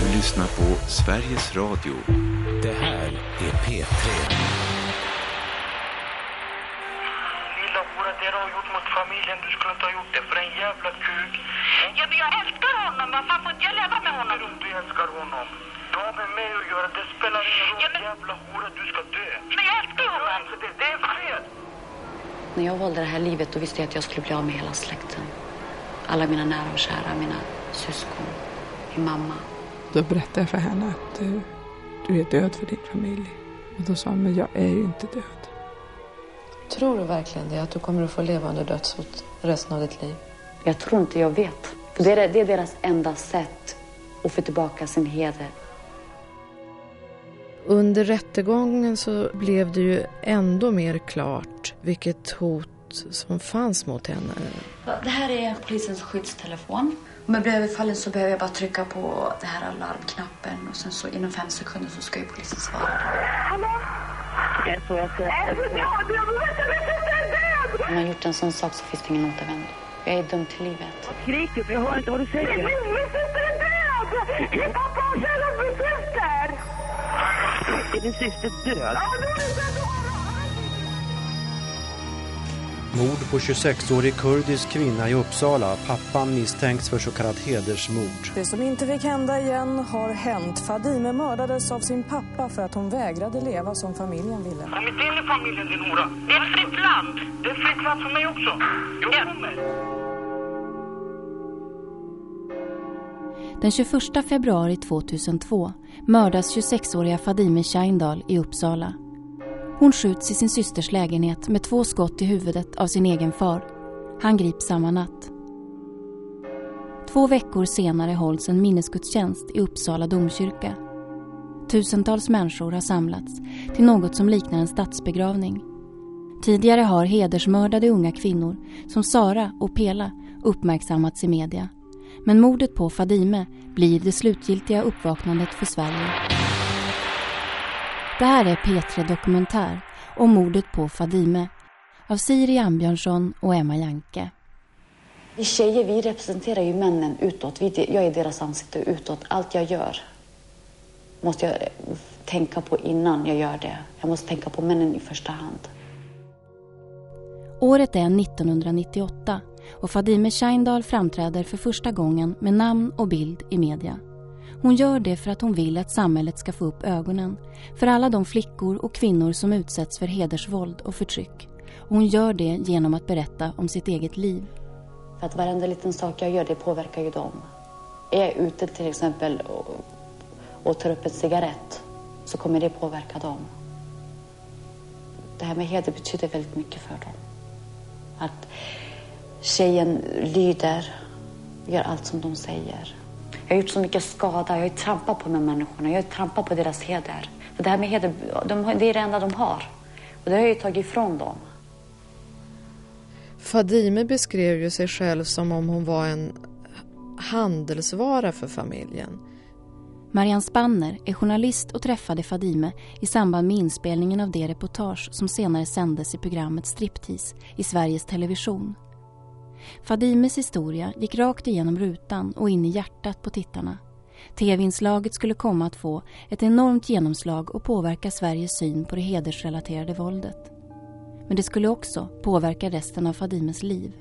Du lyssnar på Sveriges Radio. Det här är P3. Lilla hora, det du har gjort mot familjen, du skulle inte ha gjort det för en jävla kuk. Ja, men jag älskar honom. Varför får inte jag leva med honom? Du älskar honom? Du har med mig att göra, det spelar ingen roll. Ja, men- Jävla hora, du ska dö. Men jag älskar honom. inte det, det är fel. När jag valde det här livet då visste jag att jag skulle bli av med hela släkten. Alla mina nära och kära, mina syskon, min mamma. Då berättade jag för henne att du, du är död för din familj. Och då sa hon, men jag är ju inte död. Tror du verkligen det? Att du kommer att få leva under dödshot resten av ditt liv? Jag tror inte jag vet. För det, är, det är deras enda sätt att få tillbaka sin heder. Under rättegången så blev det ju ändå mer klart vilket hot som fanns mot henne. Det här är polisens skyddstelefon. Om jag blir överfallen så behöver jag bara trycka på den här alarmknappen och sen så inom fem sekunder så ska ju polisen svara. Om man har gjort en sån sak så finns det ingen återvändo. Jag är dömd till livet. Skriker, för jag hör inte vad du säger. Min syster är död! Min pappa har kärlek min syster! Är din syster död? Mord på 26-årig kurdisk kvinna i Uppsala. Pappan misstänks för så kallat hedersmord. Det som inte fick hända igen har hänt. Fadime mördades av sin pappa för att hon vägrade leva som familjen ville. Kom inte in i familjen din hora. Det är ett fritt land. Det är fritt land för mig också. Jag kommer. Den 21 februari 2002 mördas 26-åriga Fadime Scheindal i Uppsala. Hon skjuts i sin systers lägenhet med två skott i huvudet av sin egen far. Han grips samma natt. Två veckor senare hålls en minnesgudstjänst i Uppsala domkyrka. Tusentals människor har samlats till något som liknar en statsbegravning. Tidigare har hedersmördade unga kvinnor som Sara och Pela uppmärksammats i media. Men mordet på Fadime blir det slutgiltiga uppvaknandet för Sverige. Det här är P3 Dokumentär om mordet på Fadime av Siri Ambjörnsson och Emma Janke. Vi tjejer vi representerar ju männen utåt. Vi, jag är deras ansikte utåt. Allt jag gör måste jag eh, tänka på innan jag gör det. Jag måste tänka på männen i första hand. Året är 1998 och Fadime Scheindal framträder för första gången med namn och bild i media. Hon gör det för att hon vill att samhället ska få upp ögonen för alla de flickor och kvinnor som utsätts för hedersvåld och förtryck. Och hon gör det genom att berätta om sitt eget liv. För att varenda liten sak jag gör, det påverkar ju dem. Är jag ute till exempel och, och tar upp en cigarett så kommer det påverka dem. Det här med heder betyder väldigt mycket för dem. Att tjejen lyder, gör allt som de säger. Jag har gjort så mycket skada, jag har trampat på de här människorna, jag har trampat på deras heder. För det här med heder, de, det är det enda de har. Och det har jag ju tagit ifrån dem. Fadime beskrev ju sig själv som om hon var en handelsvara för familjen. Marianne Spanner är journalist och träffade Fadime i samband med inspelningen av det reportage som senare sändes i programmet Striptease i Sveriges Television. Fadimes historia gick rakt igenom rutan och in i hjärtat på tittarna. TV-inslaget skulle komma att få ett enormt genomslag och påverka Sveriges syn på det hedersrelaterade våldet. Men det skulle också påverka resten av Fadimes liv.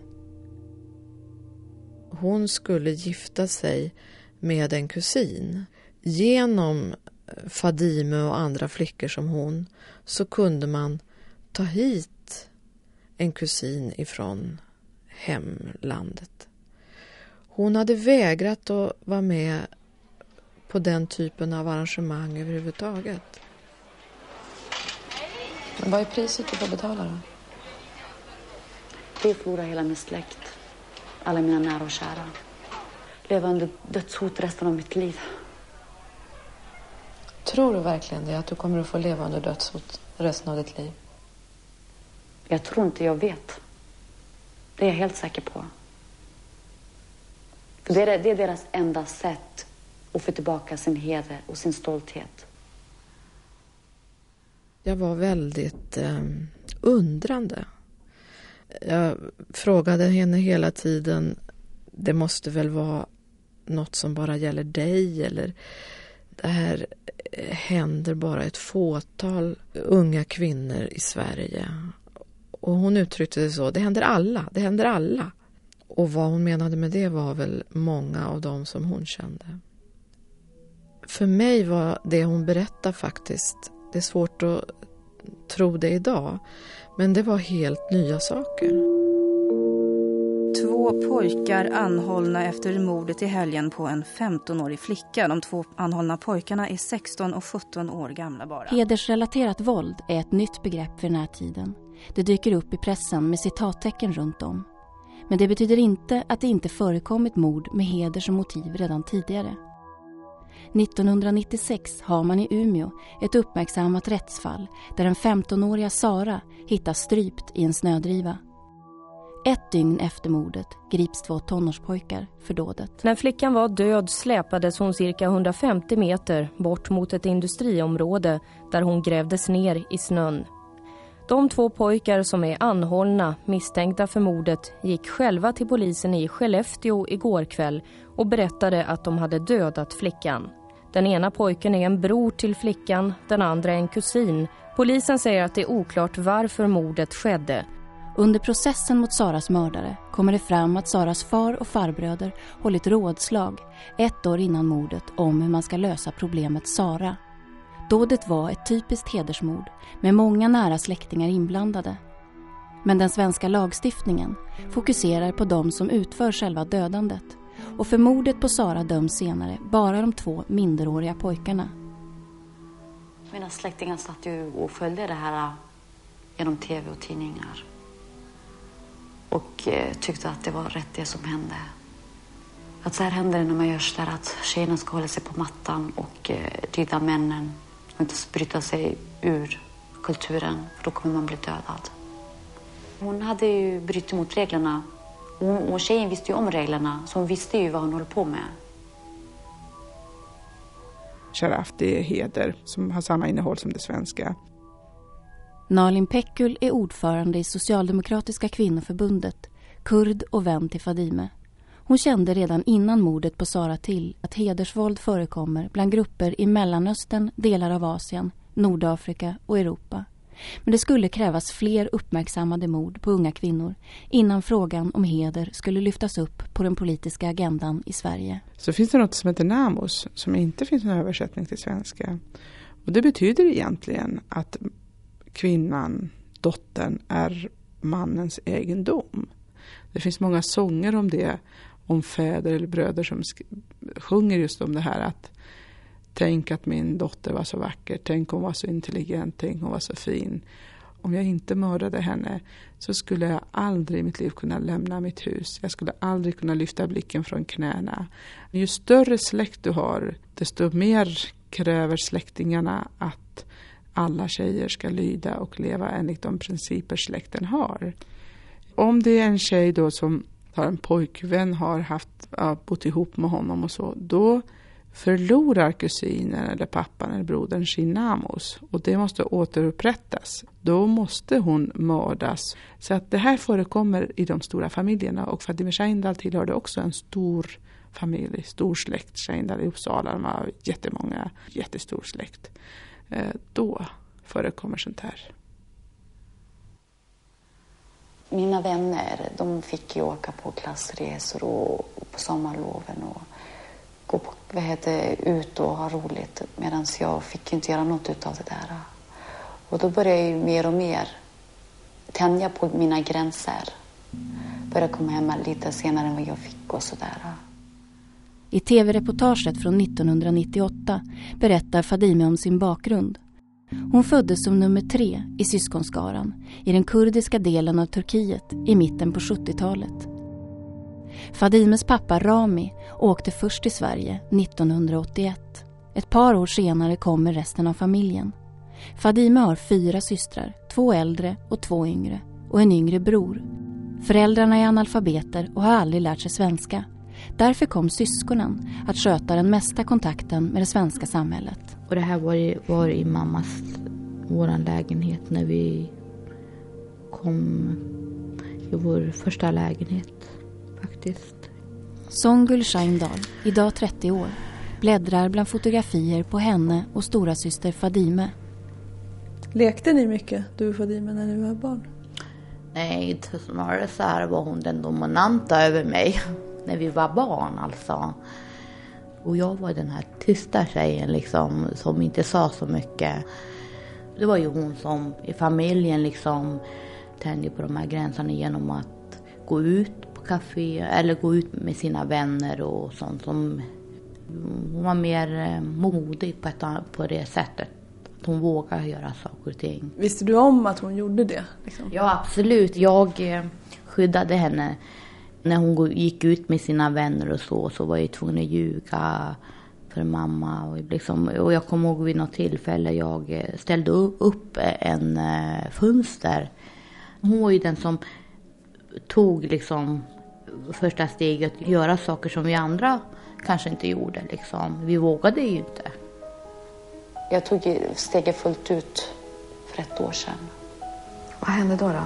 Hon skulle gifta sig med en kusin. Genom Fadime och andra flickor som hon så kunde man ta hit en kusin ifrån hemlandet. Hon hade vägrat att vara med på den typen av arrangemang överhuvudtaget. Men vad är priset du får betala då? Det är att förlora hela min släkt. Alla mina nära och kära. Leva under dödshot resten av mitt liv. Tror du verkligen det? Att du kommer att få leva under dödshot resten av ditt liv? Jag tror inte jag vet. Det är jag helt säker på. För det är, det är deras enda sätt att få tillbaka sin heder och sin stolthet. Jag var väldigt eh, undrande. Jag frågade henne hela tiden, det måste väl vara något som bara gäller dig eller det här eh, händer bara ett fåtal unga kvinnor i Sverige. Och hon uttryckte det så, det händer alla, det händer alla. Och vad hon menade med det var väl många av dem som hon kände. För mig var det hon berättade faktiskt, det är svårt att tro det idag, men det var helt nya saker. Två pojkar anhållna efter mordet i helgen på en 15-årig flicka. De två anhållna pojkarna är 16 och 17 år gamla bara. Hedersrelaterat våld är ett nytt begrepp för den här tiden. Det dyker upp i pressen med citattecken runt om. Men det betyder inte att det inte förekommit mord med heder som motiv redan tidigare. 1996 har man i Umeå ett uppmärksammat rättsfall där den 15-åriga Sara hittas strypt i en snödriva. Ett dygn efter mordet grips två tonårspojkar för dådet. När flickan var död släpades hon cirka 150 meter bort mot ett industriområde där hon grävdes ner i snön. De två pojkar som är anhållna misstänkta för mordet gick själva till polisen i Skellefteå igår kväll och berättade att de hade dödat flickan. Den ena pojken är en bror till flickan, den andra en kusin. Polisen säger att det är oklart varför mordet skedde. Under processen mot Saras mördare kommer det fram att Saras far och farbröder hållit rådslag ett år innan mordet om hur man ska lösa problemet Sara. Dådet var ett typiskt hedersmord med många nära släktingar inblandade. Men den svenska lagstiftningen fokuserar på de som utför själva dödandet och för mordet på Sara döms senare bara de två minderåriga pojkarna. Mina släktingar satt ju och följde det här äh, genom tv och tidningar och äh, tyckte att det var rätt det som hände. Att så här händer det när man gör så där att tjejerna ska hålla sig på mattan och eh, männen inte bryta sig ur kulturen för då kommer man bli dödad. Hon hade ju brutit mot reglerna och, och tjejen visste ju om reglerna så hon visste ju vad hon höll på med. Sharaf, det är heder som har samma innehåll som det svenska. Nalin Pekul är ordförande i Socialdemokratiska kvinnoförbundet, kurd och vän till Fadime. Hon kände redan innan mordet på Sara till att hedersvåld förekommer bland grupper i Mellanöstern, delar av Asien, Nordafrika och Europa. Men det skulle krävas fler uppmärksammade mord på unga kvinnor innan frågan om heder skulle lyftas upp på den politiska agendan i Sverige. Så finns det något som heter NAMOS som inte finns någon översättning till svenska. Och det betyder egentligen att kvinnan, dottern, är mannens egendom. Det finns många sånger om det, om fäder eller bröder som sjunger just om det här att Tänk att min dotter var så vacker, tänk hon var så intelligent, tänk hon var så fin. Om jag inte mördade henne så skulle jag aldrig i mitt liv kunna lämna mitt hus. Jag skulle aldrig kunna lyfta blicken från knäna. Ju större släkt du har, desto mer kräver släktingarna att alla tjejer ska lyda och leva enligt de principer släkten har. Om det är en tjej då som har en pojkvän, har haft, bott ihop med honom och så, då förlorar kusinen eller pappan eller brodern sin namos och det måste återupprättas. Då måste hon mördas. Så att det här förekommer i de stora familjerna och Fadime Scheindal tillhörde också en stor familj, stor släkt. Scheindal i Uppsala, de har jättemånga, jättestor släkt. Eh, då förekommer sånt här. Mina vänner de fick ju åka på klassresor och, på sommarloven och gå på, vad heter, ut och ha roligt medan jag fick inte göra något av det där. Och då började jag ju mer och mer tänja på mina gränser. Började komma hem lite senare än vad jag fick och sådär. I tv-reportaget från 1998 berättar Fadime om sin bakgrund. Hon föddes som nummer tre i syskonskaran i den kurdiska delen av Turkiet i mitten på 70-talet. Fadimes pappa Rami åkte först till Sverige 1981. Ett par år senare kommer resten av familjen. Fadime har fyra systrar, två äldre och två yngre och en yngre bror. Föräldrarna är analfabeter och har aldrig lärt sig svenska Därför kom syskonen att sköta den mesta kontakten med det svenska samhället. Och det här var i, var i mammas, våran lägenhet när vi kom i vår första lägenhet faktiskt. Songul Shaindal, idag 30 år, bläddrar bland fotografier på henne och stora syster Fadime. Lekte ni mycket, du och Fadime, när ni var barn? Nej, snarare så här var hon den dominanta över mig när vi var barn alltså. Och jag var den här tysta tjejen liksom som inte sa så mycket. Det var ju hon som i familjen liksom tände på de här gränserna genom att gå ut på café eller gå ut med sina vänner och sånt. Som, hon var mer eh, modig på, ett, på det sättet. Att hon vågar göra saker och ting. Visste du om att hon gjorde det? Liksom? Ja, absolut. Jag eh, skyddade henne. När hon gick ut med sina vänner och så, så var jag tvungen att ljuga för mamma. Och, liksom, och jag kommer ihåg vid något tillfälle jag eh, ställde upp en eh, fönster. Hon var ju den som tog liksom första steget, att göra saker som vi andra kanske inte gjorde. Liksom. Vi vågade ju inte. Jag tog steget fullt ut för ett år sedan. Vad hände då? Då,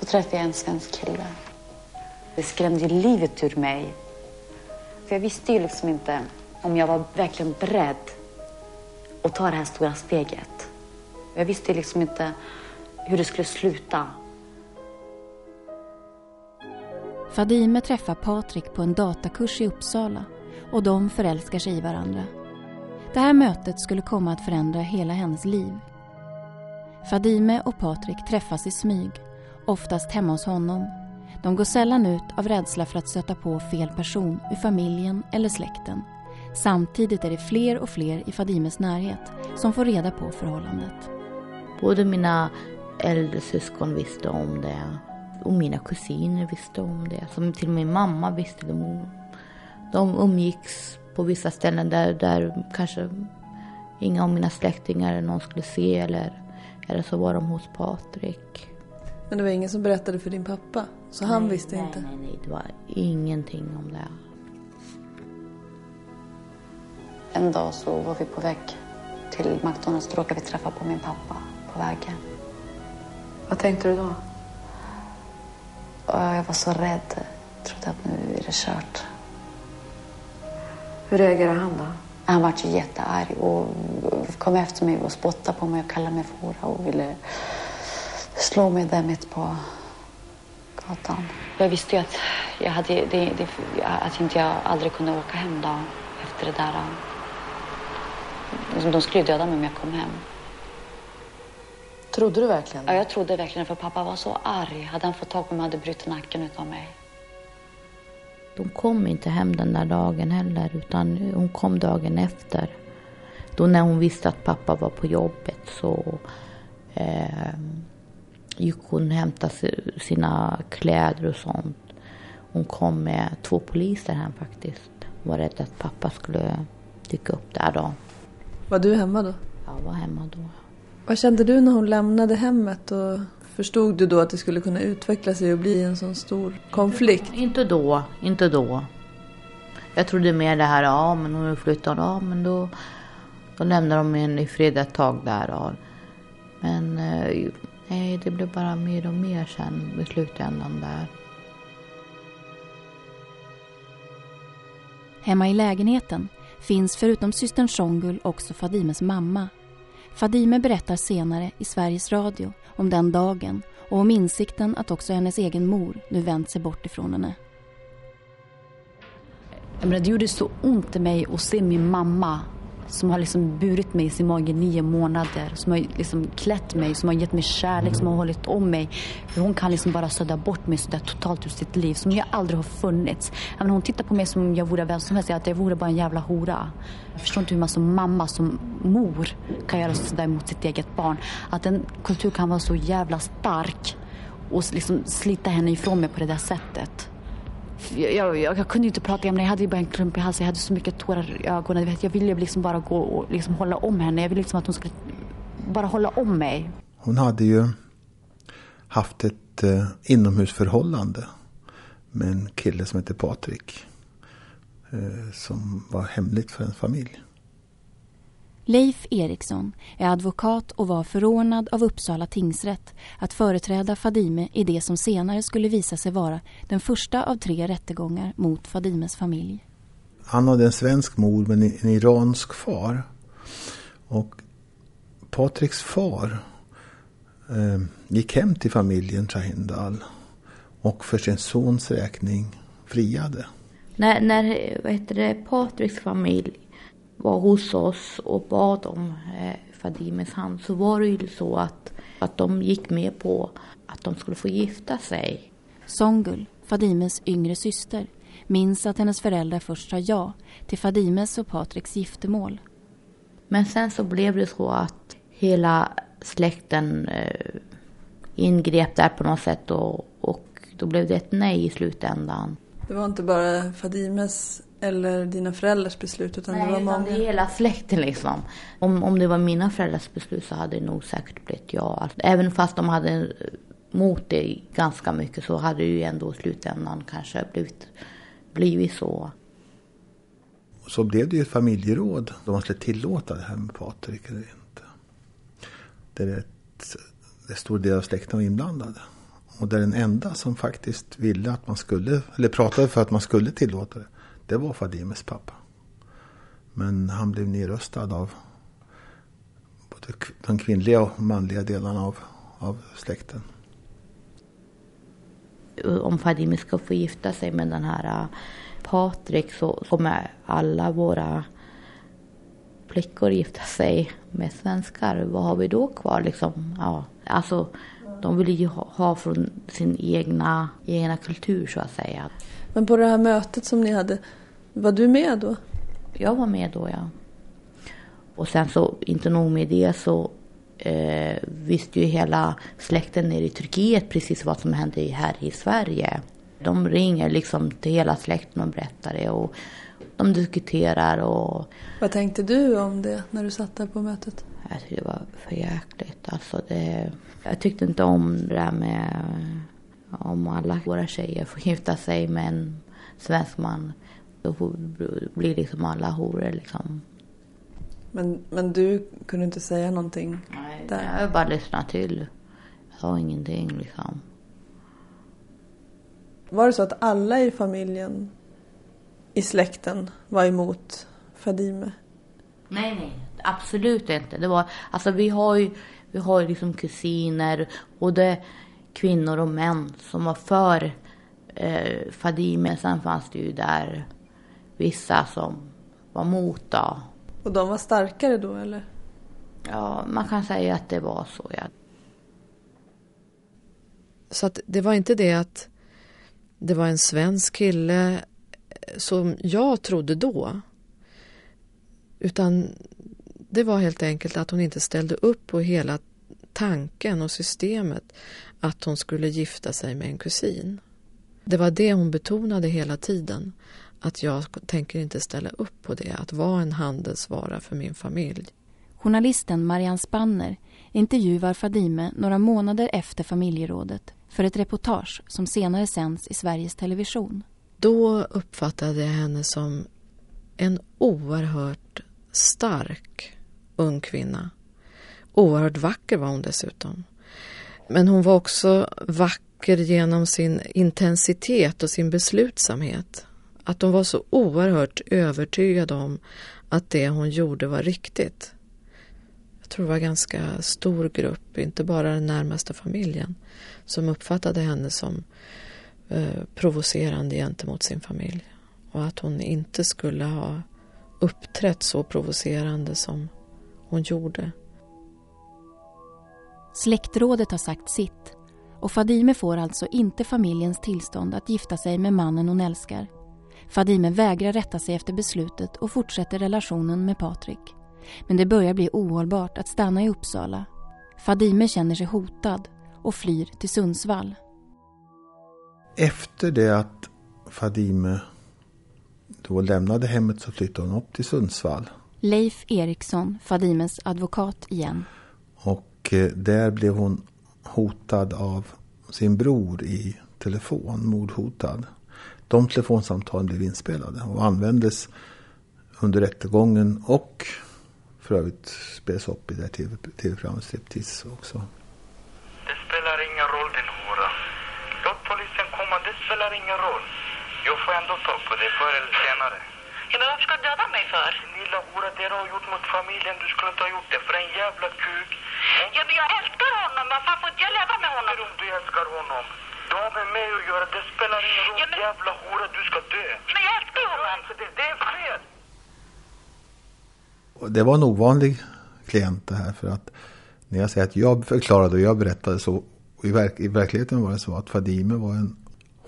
då träffade jag en svensk kille. Det skrämde livet ur mig. För jag visste ju liksom inte om jag var verkligen beredd att ta det här stora steget. Jag visste liksom inte hur det skulle sluta. Fadime träffar Patrik på en datakurs i Uppsala och de förälskar sig i varandra. Det här mötet skulle komma att förändra hela hennes liv. Fadime och Patrik träffas i smyg, oftast hemma hos honom. De går sällan ut av rädsla för att stöta på fel person ur familjen eller släkten. Samtidigt är det fler och fler i Fadimes närhet som får reda på förhållandet. Både mina äldre syskon visste om det och mina kusiner visste om det. Som till min mamma visste de. De umgicks på vissa ställen där, där kanske inga av mina släktingar eller någon skulle se eller, eller så var de hos Patrik. Men det var ingen som berättade för din pappa? Så han nej, visste nej, inte? Nej, nej, det var ingenting om det. En dag så var vi på väg till McDonalds. Då råkade vi träffa på min pappa på vägen. Vad tänkte du då? Jag var så rädd. Jag trodde att nu är det kört. Hur reagerade han då? Han var ju jättearg och kom efter mig och spottade på mig och kallade mig för hora och ville slå mig där mitt på gatan. Jag visste ju att jag, hade, det, det, att inte jag aldrig kunde åka hem då efter det där. De skulle döda mig om jag kom hem. Trodde du verkligen Ja, jag trodde verkligen för pappa var så arg. Hade han fått tag på mig hade brutit nacken utav mig. De kom inte hem den där dagen heller utan hon kom dagen efter. Då när hon visste att pappa var på jobbet så eh, gick hon och hämtade sina kläder och sånt. Hon kom med två poliser hem faktiskt. Hon var rädd att pappa skulle dyka upp där då. Var du hemma då? Ja, jag var hemma då. Vad kände du när hon lämnade hemmet och förstod du då att det skulle kunna utveckla sig och bli en sån stor konflikt? Inte då, inte då. Jag trodde mer det här, ja men hon flyttar, ja men då, då lämnar de henne i fred ett tag där. Ja. Men nej, det blev bara mer och mer sen i slutändan där. Hemma i lägenheten finns förutom systern Shongul också Fadimes mamma. Fadime berättar senare i Sveriges Radio om den dagen och om insikten att också hennes egen mor nu vänt sig bort ifrån henne. Jag menar, det gjorde så ont i mig att se min mamma som har liksom burit mig i sin mage nio månader, som har liksom klätt mig, som har gett mig kärlek, mm. som har hållit om mig. Hon kan liksom bara sudda bort mig sådär totalt ur sitt liv, som jag aldrig har funnits. Även hon tittar på mig som om jag vore vem som helst, att jag vore bara en jävla hora. Jag förstår inte hur man som mamma, som mor kan göra sådär mot sitt eget barn. Att en kultur kan vara så jävla stark och liksom slita henne ifrån mig på det där sättet. Jag, jag, jag, kunde inte prata, jag, hade ju bara en klump i halsen, jag hade så mycket tårar i ögonen. Jag ville liksom bara gå och liksom hålla om henne. Jag ville liksom att hon skulle bara hålla om mig. Hon hade ju haft ett eh, inomhusförhållande med en kille som hette Patrik. Eh, som var hemligt för en familj. Leif Eriksson är advokat och var förordnad av Uppsala tingsrätt att företräda Fadime i det som senare skulle visa sig vara den första av tre rättegångar mot Fadimes familj. Han hade en svensk mor men en iransk far. Och Patriks far eh, gick hem till familjen Trahindal och för sin sons räkning friade. När, när vad heter det, Patriks familj var hos oss och bad om eh, Fadimes hand så var det ju så att, att de gick med på att de skulle få gifta sig. Songul, Fadimes yngre syster, minns att hennes föräldrar först sa ja till Fadimes och Patriks giftermål. Men sen så blev det så att hela släkten eh, ingrep där på något sätt och, och då blev det ett nej i slutändan. Det var inte bara Fadimes eller dina föräldrars beslut utan Nej, det var många? det är hela släkten liksom. Om, om det var mina föräldrars beslut så hade det nog säkert blivit ja. Alltså, även fast de hade mot det ganska mycket så hade det ju ändå i slutändan kanske blivit, blivit så. Så blev det ju ett familjeråd om man skulle tillåta det här med Patrik eller inte. Där ett, en stor del av släkten var inblandade. Och där den enda som faktiskt ville att man skulle, eller pratade för att man skulle tillåta det, det var Fadimes pappa. Men han blev nedröstad av både de kvinnliga och manliga delarna av, av släkten. Om Fadime ska få gifta sig med den här Patrik så kommer alla våra flickor gifta sig med svenskar. Vad har vi då kvar liksom? Ja, alltså de vill ju ha från sin egna, egna kultur så att säga. Men på det här mötet som ni hade, var du med då? Jag var med då, ja. Och sen så, inte nog med det så eh, visste ju hela släkten nere i Turkiet precis vad som hände här i Sverige. De ringer liksom till hela släkten och berättar det och de diskuterar och... Vad tänkte du om det när du satt där på mötet? Jag tyckte det var för jäkligt. Alltså det, jag tyckte inte om det där med om alla våra tjejer får gifta sig med en svensk man. Då blir liksom alla horor liksom. Men, men du kunde inte säga någonting? Nej, där. jag bara lyssnade till. Jag sa ingenting liksom. Var det så att alla i familjen, i släkten, var emot Fadime? Nej, nej. Absolut inte. Det var, alltså vi har ju, vi har ju liksom kusiner, både kvinnor och män som var för eh, Fadime. Sen fanns det ju där vissa som var mot då. Och de var starkare då eller? Ja, man kan säga att det var så ja. Så att det var inte det att det var en svensk kille som jag trodde då. Utan det var helt enkelt att hon inte ställde upp på hela tanken och systemet att hon skulle gifta sig med en kusin. Det var det hon betonade hela tiden. Att jag tänker inte ställa upp på det, att vara en handelsvara för min familj. Journalisten Marianne Spanner intervjuar Fadime några månader efter familjerådet för ett reportage som senare sänds i Sveriges Television. Då uppfattade jag henne som en oerhört stark ung kvinna. Oerhört vacker var hon dessutom. Men hon var också vacker genom sin intensitet och sin beslutsamhet. Att hon var så oerhört övertygad om att det hon gjorde var riktigt. Jag tror det var en ganska stor grupp, inte bara den närmaste familjen, som uppfattade henne som eh, provocerande gentemot sin familj. Och att hon inte skulle ha uppträtt så provocerande som hon gjorde. Släktrådet har sagt sitt och Fadime får alltså inte familjens tillstånd att gifta sig med mannen hon älskar. Fadime vägrar rätta sig efter beslutet och fortsätter relationen med Patrik. Men det börjar bli ohållbart att stanna i Uppsala. Fadime känner sig hotad och flyr till Sundsvall. Efter det att Fadime då lämnade hemmet så flyttade hon upp till Sundsvall. Leif Eriksson, Fadimes advokat igen. Och eh, där blev hon hotad av sin bror i telefon, mordhotad. De telefonsamtalen blev inspelade och användes under rättegången och för övrigt spelas upp i det tv-programmet Striptease också. Det spelar ingen roll din hora. Låt polisen komma, det spelar ingen roll. Jag får ändå ta på det förr eller senare. Ja, men varför ska du döda mig för? Din lilla hora, det du har gjort mot familjen, du skulle inte ha gjort det för en jävla kuk. Ja, men jag älskar honom. Varför får inte jag leva med honom? Om du älskar honom. Du har med mig att göra, det spelar ingen roll. Ja, men... Jävla hora, du ska dö. Men jag älskar honom. Det, det är fel. Det var en ovanlig klient det här för att när jag säger att jag förklarade och jag berättade så i, verk, i verkligheten var det så att Fadime var en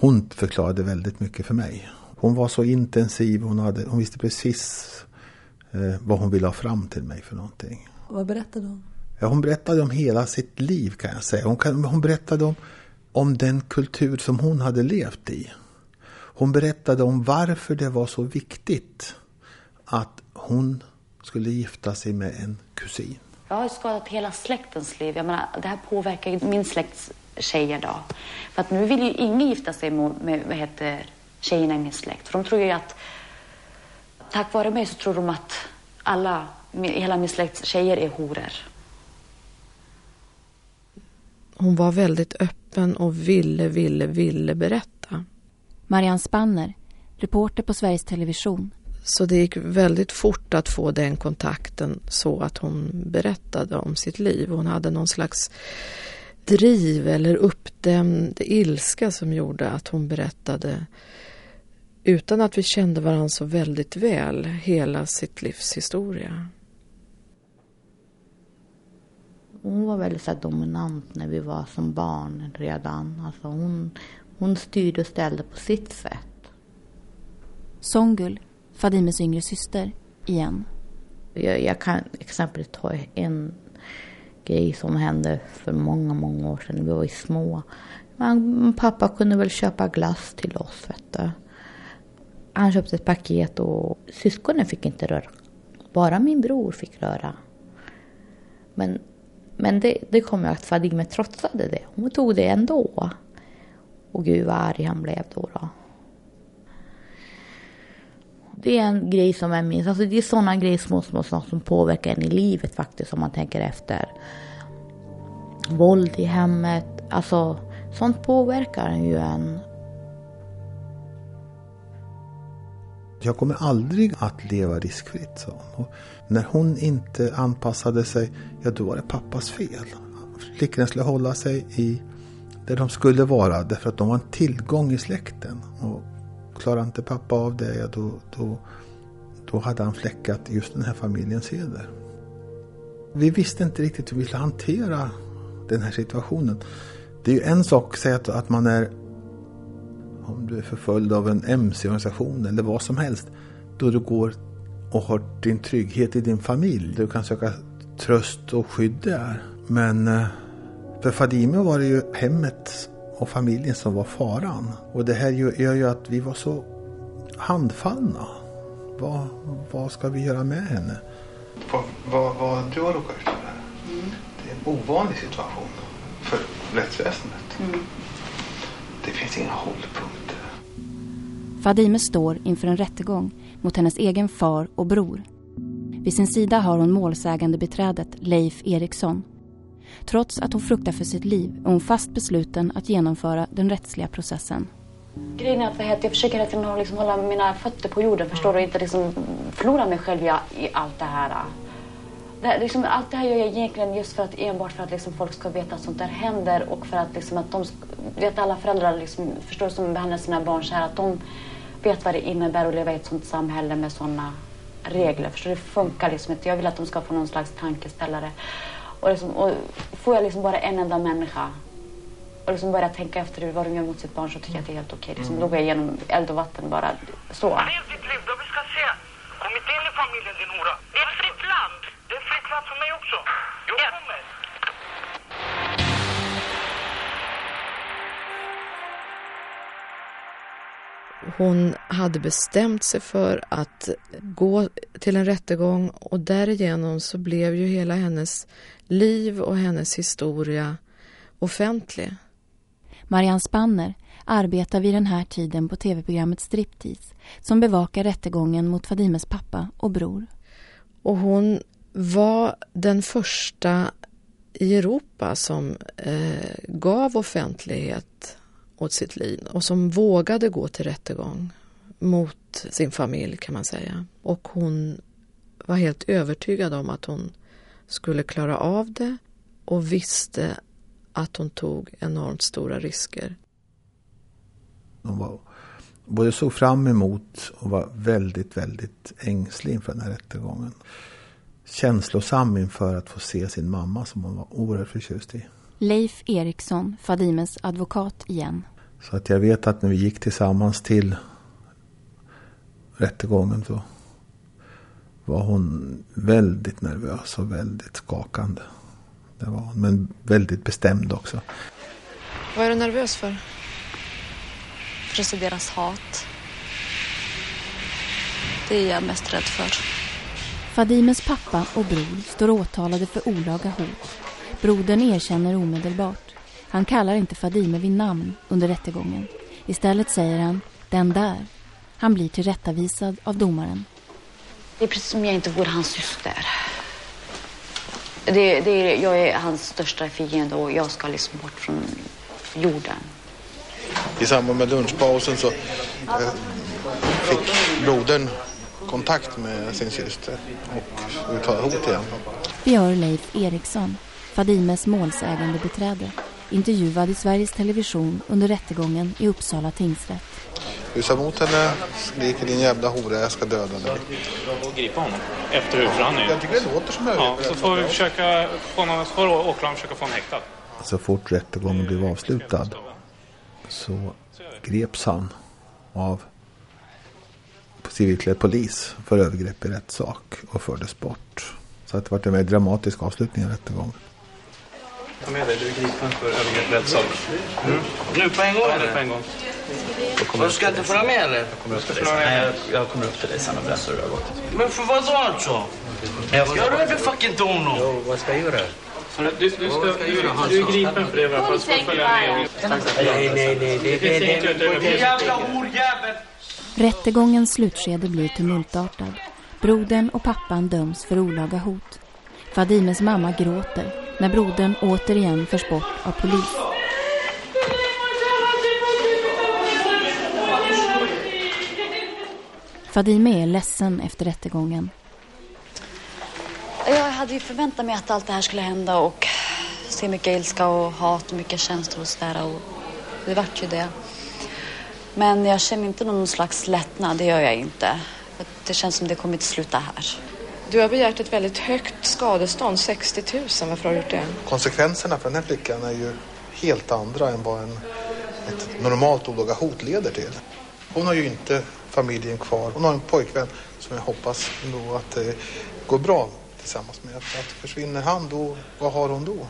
hon förklarade väldigt mycket för mig. Hon var så intensiv, hon, hade, hon visste precis eh, vad hon ville ha fram till mig för någonting. Vad berättade hon? Ja, hon berättade om hela sitt liv kan jag säga. Hon, kan, hon berättade om, om den kultur som hon hade levt i. Hon berättade om varför det var så viktigt att hon skulle gifta sig med en kusin. Jag har skadat hela släktens liv. Jag menar, det här påverkar ju min släkts tjejer då. För att nu vill ju ingen gifta sig med, med vad heter, tjejerna i min släkt. För de tror ju att tack vare mig så tror de att alla, hela min släkts tjejer är horor. Hon var väldigt öppen och ville, ville, ville berätta. Marianne Spanner, reporter på Sveriges Television. Så det gick väldigt fort att få den kontakten så att hon berättade om sitt liv. Hon hade någon slags driv eller uppdämd ilska som gjorde att hon berättade utan att vi kände varandra så väldigt väl hela sitt livs historia. Hon var väldigt så dominant när vi var som barn redan. Alltså hon, hon styrde och ställde på sitt sätt. Songul, Fadimes yngre syster, igen. Jag, jag kan exempelvis ta en grej som hände för många, många år sedan när vi var små. Man, pappa kunde väl köpa glass till oss, vet du. Han köpte ett paket och syskonen fick inte röra. Bara min bror fick röra. Men, men det, det kom jag att Fadime trotsade det. Hon tog det ändå. Och gud vad arg han blev då. då. Det är en grej som jag minns. Alltså det är sådana grejer, små, små små som påverkar en i livet faktiskt om man tänker efter. Våld i hemmet, alltså sånt påverkar ju en. Jag kommer aldrig att leva riskfritt, sa hon. När hon inte anpassade sig, ja då var det pappas fel. Flickorna skulle hålla sig i där de skulle vara därför att de var en tillgång i släkten. Och klarade inte pappa av det, ja, då, då, då hade han fläckat just den här familjens heder. Vi visste inte riktigt hur vi skulle hantera den här situationen. Det är ju en sak att säga att, att man är om du är förföljd av en mc-organisation eller vad som helst. Då du går och har din trygghet i din familj. Du kan söka tröst och skydd där. Men eh, för Fadime var det ju hemmet och familjen som var faran. Och det här gör ju att vi var så handfallna. Vad, vad ska vi göra med henne? Vad, vad, vad du har råkat ut för? Mm. Det är en ovanlig situation för rättsväsendet. Mm. Det finns inga hållpunkter. Fadime står inför en rättegång mot hennes egen far och bror. Vid sin sida har hon målsägande beträdet Leif Eriksson Trots att hon fruktar för sitt liv är hon fast besluten att genomföra den rättsliga processen. Grejen är att jag försöker hela tiden liksom hålla mina fötter på jorden förstår du, och inte liksom förlora mig själv i allt det här. Det, liksom, allt det här gör jag egentligen just för att, enbart för att liksom, folk ska veta att sånt där händer och för att, liksom, att de vet alla föräldrar liksom, förstår som behandlar sina barn så här att de vet vad det innebär att leva i ett sånt samhälle med såna regler. Du? Det funkar liksom inte. Jag vill att de ska få någon slags tankeställare. Och, liksom, och får jag liksom bara en enda människa och liksom börja tänka efter vad de gör mot sitt barn så tycker jag att det är helt okej. Liksom, mm. Då går jag igenom eld och vatten bara så. Lev ditt liv, då vi ska se. Kom inte in i familjen din hora. Det är ett fritt land. Det är ett fritt land för mig också. Jag kommer. Hon hade bestämt sig för att gå till en rättegång och därigenom så blev ju hela hennes liv och hennes historia offentlig. Marianne Spanner arbetar vid den här tiden på tv-programmet Striptease som bevakar rättegången mot Fadimes pappa och bror. Och hon var den första i Europa som eh, gav offentlighet åt sitt liv och som vågade gå till rättegång mot sin familj kan man säga. Och hon var helt övertygad om att hon skulle klara av det och visste att hon tog enormt stora risker. Hon var, både såg fram emot och var väldigt, väldigt ängslig inför den här rättegången. Känslosam inför att få se sin mamma som hon var oerhört förtjust i. Leif Eriksson, Fadimes advokat igen. Så att jag vet att när vi gick tillsammans till rättegången så var hon väldigt nervös och väldigt skakande. Det var hon, men väldigt bestämd också. Vad är du nervös för? För att se deras hat. Det är jag mest rädd för. Fadimes pappa och bror står åtalade för olaga hot. Brodern erkänner omedelbart. Han kallar inte Fadime vid namn under rättegången. Istället säger han den där. Han blir tillrättavisad av domaren. Det är precis som jag inte vore hans syster. Det, det är, jag är hans största fiende och jag ska liksom bort från jorden. I samband med lunchpausen så eh, fick brodern kontakt med sin syster och uttalade hot igen. Vi hör Leif Eriksson, Fadimes målsägande beträde, intervjuad i Sveriges Television under rättegången i Uppsala tingsrätt. Rusar mot henne, skriker din jävla hora, jag ska döda dig. Och gripa honom efter huvudförhandlingen. Jag tycker det låter som jag Ja, så får vi försöka få någon, får åklagaren försöka få honom häktad. Så fort rättegången blev avslutad så greps han av civilklädd polis för övergrepp i rättssak och fördes bort. Så det var en väldigt dramatisk avslutning av rättegången. Ta med dig, du är gripen för övergrepp i rättssak. Mm. Nu på en gång Ja, nu eller? på en gång. Du ska inte följa med eller? Jag kommer upp till dig sen. Nej, jag, jag kommer upp till dig sen och berättar hur det har gått. Men för vad då alltså? Jag rörde fucking inte honom. Jo, vad ska jag göra? Du, du, ska, du, du är gripen för det får följa med. Nej, nej, nej. Det, det, det, det, det, det, jävla horjävel! Rättegångens slutskede blir tumultartad. Brodern och pappan döms för olaga hot. Fadimes mamma gråter när brodern återigen förs bort av polis. Fadime är ledsen efter rättegången. Jag hade ju förväntat mig att allt det här skulle hända och se mycket ilska och hat och mycket känslor och sådär. Och det vart ju det. Men jag känner inte någon slags lättnad, det gör jag inte. Det känns som det kommer att sluta här. Du har begärt ett väldigt högt skadestånd, 60 000. Varför har du gjort det? Konsekvenserna för den här flickan är ju helt andra än vad en, ett normalt olaga hot leder till. Hon har ju inte familjen kvar. Hon har en pojkvän som jag hoppas ändå att det går bra tillsammans med. Att försvinner han då, vad har hon då?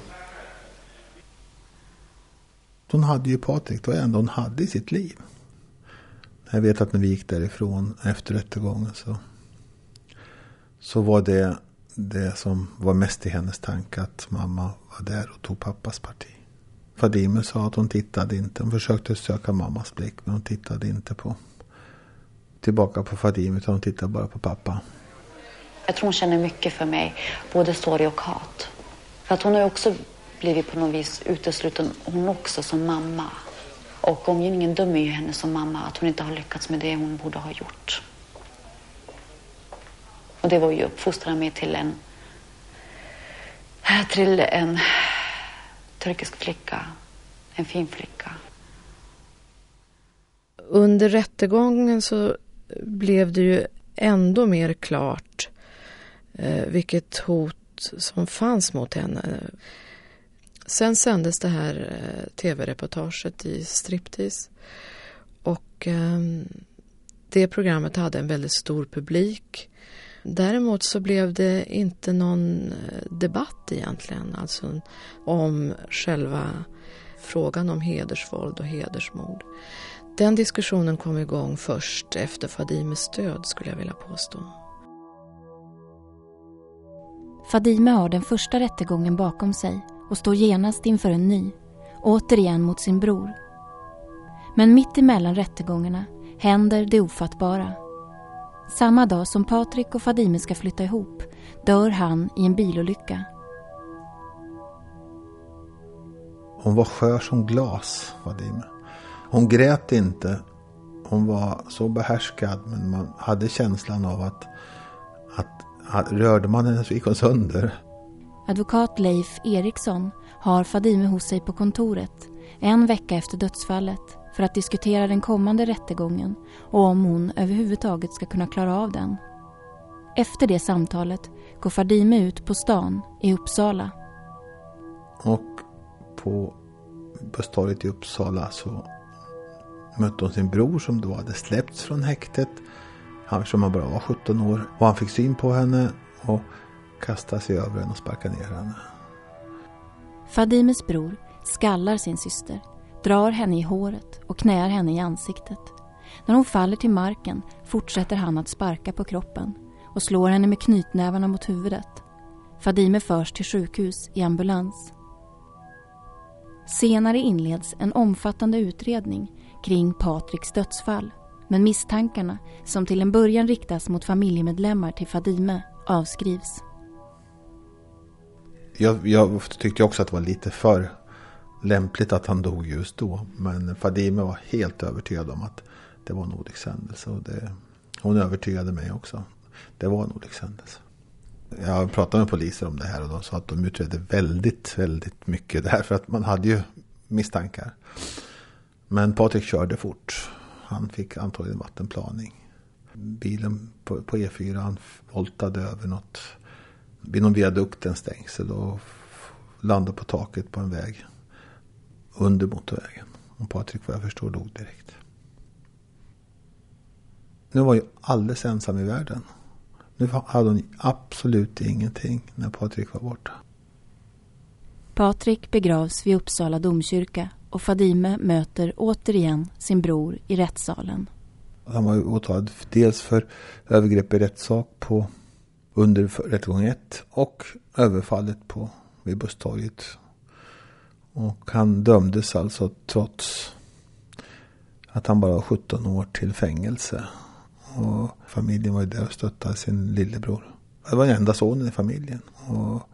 Hon hade ju Patrik, det var det enda hon hade i sitt liv. Jag vet att när vi gick därifrån efter rättegången så, så var det det som var mest i hennes tanke att mamma var där och tog pappas parti. Fadime sa att hon tittade inte. Hon försökte söka mammas blick men hon tittade inte på tillbaka på Fadime utan hon tittade bara på pappa. Jag tror hon känner mycket för mig, både sorg och hat. För att hon har ju också blivit på något vis utesluten, hon också som mamma. Och omgivningen dömer ju henne som mamma, att hon inte har lyckats med det hon borde ha gjort. Och det var ju uppfostran mig till en, till en turkisk flicka, en fin flicka. Under rättegången så blev det ju ändå mer klart eh, vilket hot som fanns mot henne. Sen sändes det här eh, tv-reportaget i Striptease och eh, det programmet hade en väldigt stor publik. Däremot så blev det inte någon eh, debatt egentligen, alltså om själva frågan om hedersvåld och hedersmord. Den diskussionen kom igång först efter Fadimes död skulle jag vilja påstå. Fadime har den första rättegången bakom sig och står genast inför en ny, återigen mot sin bror. Men mitt emellan rättegångarna händer det ofattbara. Samma dag som Patrik och Fadime ska flytta ihop dör han i en bilolycka. Hon var skör som glas, Fadime. Hon grät inte. Hon var så behärskad men man hade känslan av att, att, att rörde man henne så gick hon sönder. Advokat Leif Eriksson har Fadime hos sig på kontoret en vecka efter dödsfallet för att diskutera den kommande rättegången och om hon överhuvudtaget ska kunna klara av den. Efter det samtalet går Fadime ut på stan i Uppsala. Och på busstorget i Uppsala så mötte hon sin bror som då hade släppts från häktet. Han som bara var 17 år. Och han fick syn på henne och kastade sig över henne och sparkade ner henne. Fadimes bror skallar sin syster, drar henne i håret och knäar henne i ansiktet. När hon faller till marken fortsätter han att sparka på kroppen och slår henne med knytnävarna mot huvudet. Fadime förs till sjukhus i ambulans. Senare inleds en omfattande utredning kring Patriks dödsfall. Men misstankarna, som till en början riktas mot familjemedlemmar till Fadime, avskrivs. Jag, jag tyckte också att det var lite för lämpligt att han dog just då. Men Fadime var helt övertygad om att det var en olyckshändelse. Och det, hon övertygade mig också. Det var en olyckshändelse. Jag pratade med poliser om det här och de sa att de utredde väldigt, väldigt mycket. Därför att man hade ju misstankar. Men Patrik körde fort. Han fick antagligen vattenplaning. Bilen på, på E4 han voltade över något, vid någon viadukten stängsel och landade på taket på en väg under motorvägen. Och Patrik vad jag förstår dog direkt. Nu var jag alldeles ensam i världen. Nu hade hon absolut ingenting när Patrik var borta. Patrik begravs vid Uppsala domkyrka och Fadime möter återigen sin bror i rättssalen. Han var åtalad dels för övergrepp i rättssak på under rättegång 1 och överfallet på vid busstorget. Och han dömdes alltså trots att han bara var 17 år till fängelse. Och familjen var ju där och stöttade sin lillebror. Det var den enda sonen i familjen. Och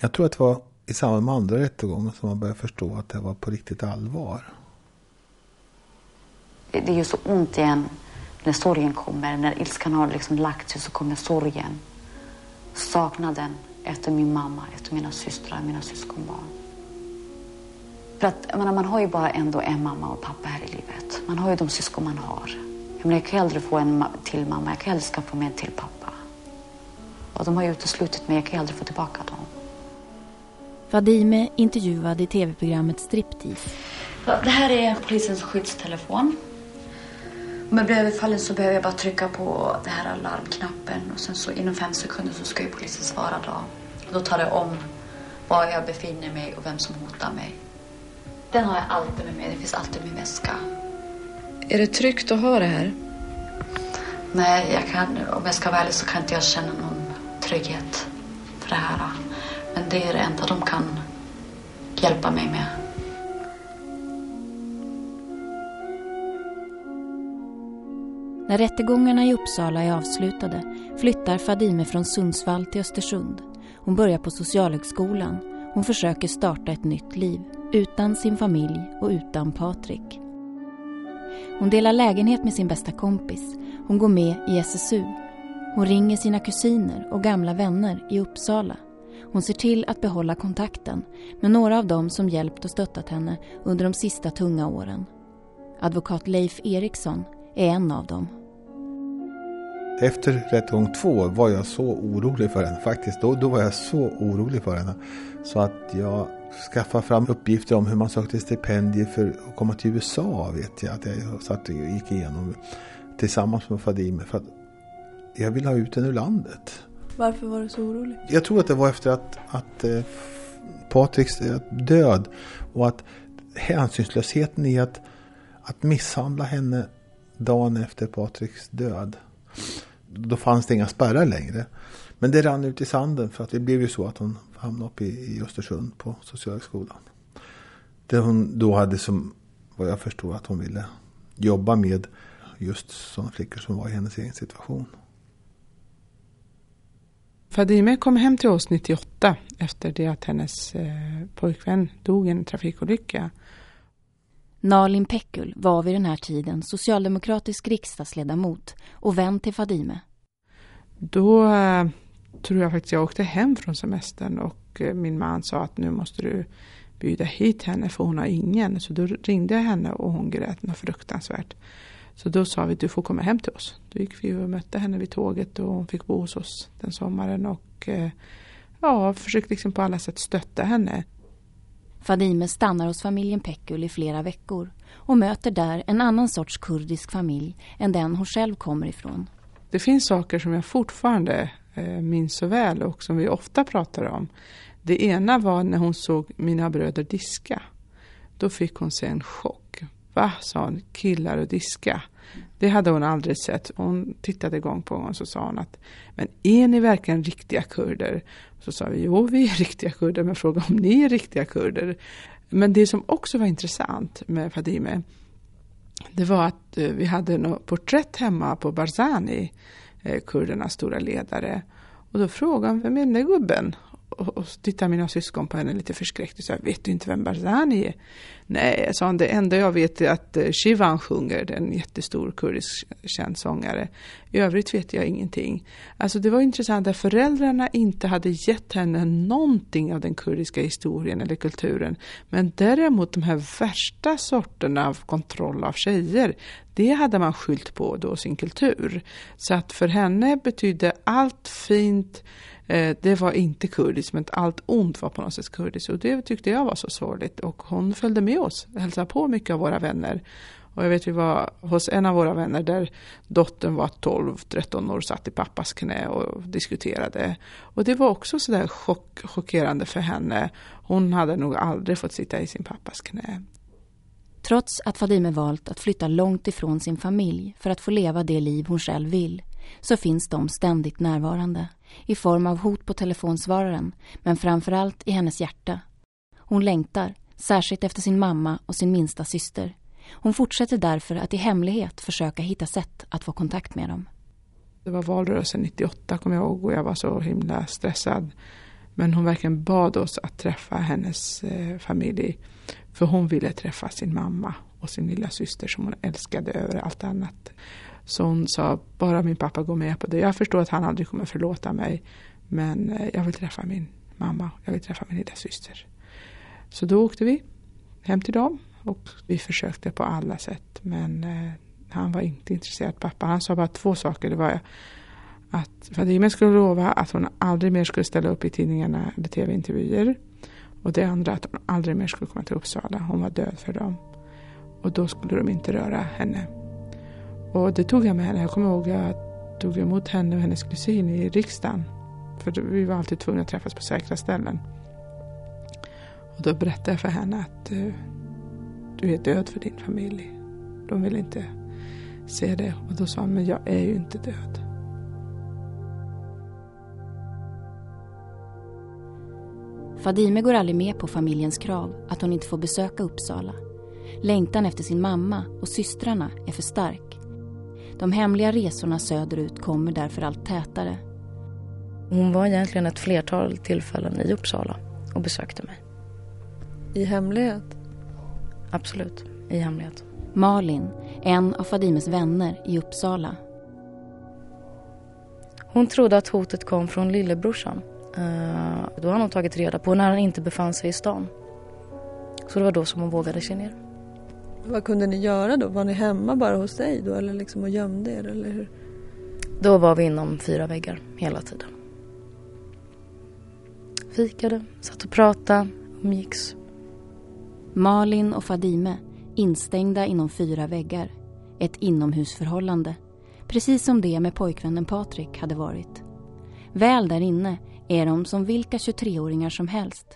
jag tror att det var i samband med andra rättegången som man började förstå att det var på riktigt allvar. Det är ju så ont igen när sorgen kommer. När ilskan har liksom lagt sig så kommer sorgen. Saknaden efter min mamma, efter mina systrar, mina syskonbarn. För att menar, man har ju bara ändå en mamma och pappa här i livet. Man har ju de syskon man har. Jag, menar, jag kan hellre få en till mamma, jag kan hellre skaffa mig en till pappa. Och de har ju uteslutit mig, jag kan hellre få tillbaka dem. Fadime intervjuad i tv-programmet Striptease. Det här är polisens skyddstelefon. Om jag blir överfallen så behöver jag bara trycka på det här alarmknappen och sen så inom fem sekunder så ska ju polisen svara då. Och då tar det om var jag befinner mig och vem som hotar mig. Den har jag alltid med mig. Det finns alltid i min väska. Är det tryggt att ha det här? Nej, jag kan, om jag ska vara ärlig så kan inte jag känna någon trygghet för det här. Men det är det enda de kan hjälpa mig med. När rättegångarna i Uppsala är avslutade flyttar Fadime från Sundsvall till Östersund. Hon börjar på Socialhögskolan. Hon försöker starta ett nytt liv utan sin familj och utan Patrik. Hon delar lägenhet med sin bästa kompis. Hon går med i SSU. Hon ringer sina kusiner och gamla vänner i Uppsala. Hon ser till att behålla kontakten med några av dem som hjälpt och stöttat henne under de sista tunga åren. Advokat Leif Eriksson är en av dem. Efter rättegång två var jag så orolig för henne faktiskt. Då, då var jag så orolig för henne. Så att jag skaffade fram uppgifter om hur man sökte stipendier för att komma till USA vet jag. Att jag satt och gick igenom tillsammans med Fadime. För att jag ville ha ut henne ur landet. Varför var du så orolig? Jag tror att det var efter att, att eh, Patriks död och att hänsynslösheten i att, att misshandla henne dagen efter Patriks död. Då fanns det inga spärrar längre. Men det rann ut i sanden för att det blev ju så att hon hamnade uppe i, i Östersund på Socialhögskolan. Där hon då hade som, vad jag förstår, att hon ville jobba med just sådana flickor som var i hennes egen situation. Fadime kom hem till oss 98 efter det att hennes eh, pojkvän dog i en trafikolycka. Nalin Pekul var vid den här tiden socialdemokratisk riksdagsledamot och vän till Fadime. Då eh, tror jag faktiskt jag åkte hem från semestern och eh, min man sa att nu måste du bjuda hit henne för hon har ingen. Så då ringde jag henne och hon grät något fruktansvärt. Så då sa vi du får komma hem till oss. Då gick vi och mötte henne vid tåget och hon fick bo hos oss den sommaren och eh, ja, försökte liksom på alla sätt stötta henne. Fadime stannar hos familjen Pekul i flera veckor och möter där en annan sorts kurdisk familj än den hon själv kommer ifrån. Det finns saker som jag fortfarande Eh, minns så väl och som vi ofta pratar om. Det ena var när hon såg mina bröder diska. Då fick hon sig en chock. Va, sa hon, killar och diska. Det hade hon aldrig sett. Hon tittade gång på gång och så sa hon att Men är ni verkligen riktiga kurder? Så sa vi, jo vi är riktiga kurder, men fråga om ni är riktiga kurder. Men det som också var intressant med Fadime, det var att eh, vi hade något porträtt hemma på Barzani, Eh, kurdernas stora ledare. Och då frågade han, vem är den där gubben? Och så tittade mina syskon på henne lite förskräckt och sa, vet du inte vem Barzani är? Nej, sa han, det enda jag vet är att eh, Shivan sjunger, det är en jättestor kurdisk känd sångare. I övrigt vet jag ingenting. Alltså det var intressant att föräldrarna inte hade gett henne någonting av den kurdiska historien eller kulturen. Men däremot de här värsta sorterna av kontroll av tjejer, det hade man skylt på då sin kultur. Så att för henne betydde allt fint Eh, det var inte kurdiskt men allt ont var på något sätt kurdiskt och det tyckte jag var så sorgligt och hon följde med oss, hälsade på mycket av våra vänner. Och jag vet vi var hos en av våra vänner där dottern var 12-13 år satt i pappas knä och diskuterade. Och det var också sådär chock, chockerande för henne. Hon hade nog aldrig fått sitta i sin pappas knä. Trots att Fadime valt att flytta långt ifrån sin familj för att få leva det liv hon själv vill så finns de ständigt närvarande i form av hot på telefonsvararen men framförallt i hennes hjärta. Hon längtar, särskilt efter sin mamma och sin minsta syster. Hon fortsätter därför att i hemlighet försöka hitta sätt att få kontakt med dem. Det var valrörelsen 98 kommer jag ihåg och jag var så himla stressad. Men hon verkligen bad oss att träffa hennes eh, familj. För hon ville träffa sin mamma och sin lilla syster som hon älskade över allt annat. Så hon sa, bara min pappa går med på det. Jag förstår att han aldrig kommer förlåta mig. Men eh, jag vill träffa min mamma. Jag vill träffa min lilla syster. Så då åkte vi hem till dem. Och vi försökte på alla sätt. Men eh, han var inte intresserad, pappa. Han sa bara två saker. Det var att Fadime skulle lova att hon aldrig mer skulle ställa upp i tidningarna eller tv-intervjuer. Och det andra att hon aldrig mer skulle komma till Uppsala. Hon var död för dem. Och då skulle de inte röra henne. Och det tog jag med henne. Jag kommer ihåg att jag tog emot henne och hennes kusin i riksdagen. För vi var alltid tvungna att träffas på säkra ställen. Och då berättade jag för henne att uh, du är död för din familj. De vill inte se det. Och då sa hon, men jag är ju inte död. Fadime går aldrig med på familjens krav att hon inte får besöka Uppsala. Längtan efter sin mamma och systrarna är för stark. De hemliga resorna söderut kommer därför allt tätare. Hon var egentligen ett flertal tillfällen i Uppsala och besökte mig. I hemlighet? Absolut, i hemlighet. Malin, en av Fadimes vänner i Uppsala. Hon trodde att hotet kom från lillebrorsan. Uh, då har hon tagit reda på när han inte befann sig i stan. Så det var då som hon vågade sig ner. Vad kunde ni göra då? Var ni hemma bara hos dig då eller liksom och gömde er eller hur? Då var vi inom fyra väggar hela tiden. Fikade, satt och pratade, umgicks. Malin och Fadime instängda inom fyra väggar. Ett inomhusförhållande. Precis som det med pojkvännen Patrik hade varit. Väl där inne är de som vilka 23-åringar som helst.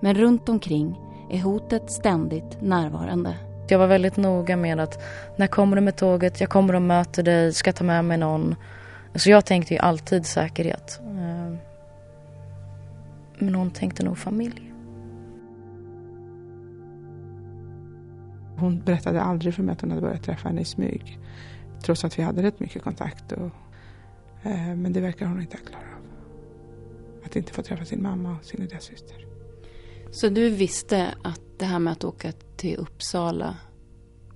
Men runt omkring är hotet ständigt närvarande. Jag var väldigt noga med att när kommer du med tåget, jag kommer och möter dig, ska ta med mig någon. Så jag tänkte ju alltid säkerhet. Ehm, men hon tänkte nog familj. Hon berättade aldrig för mig att hon hade börjat träffa henne i smyg. Trots att vi hade rätt mycket kontakt. Och, eh, men det verkar hon inte ha klarat av. Att inte få träffa sin mamma och sin lilla syster. Så du visste att det här med att åka till Uppsala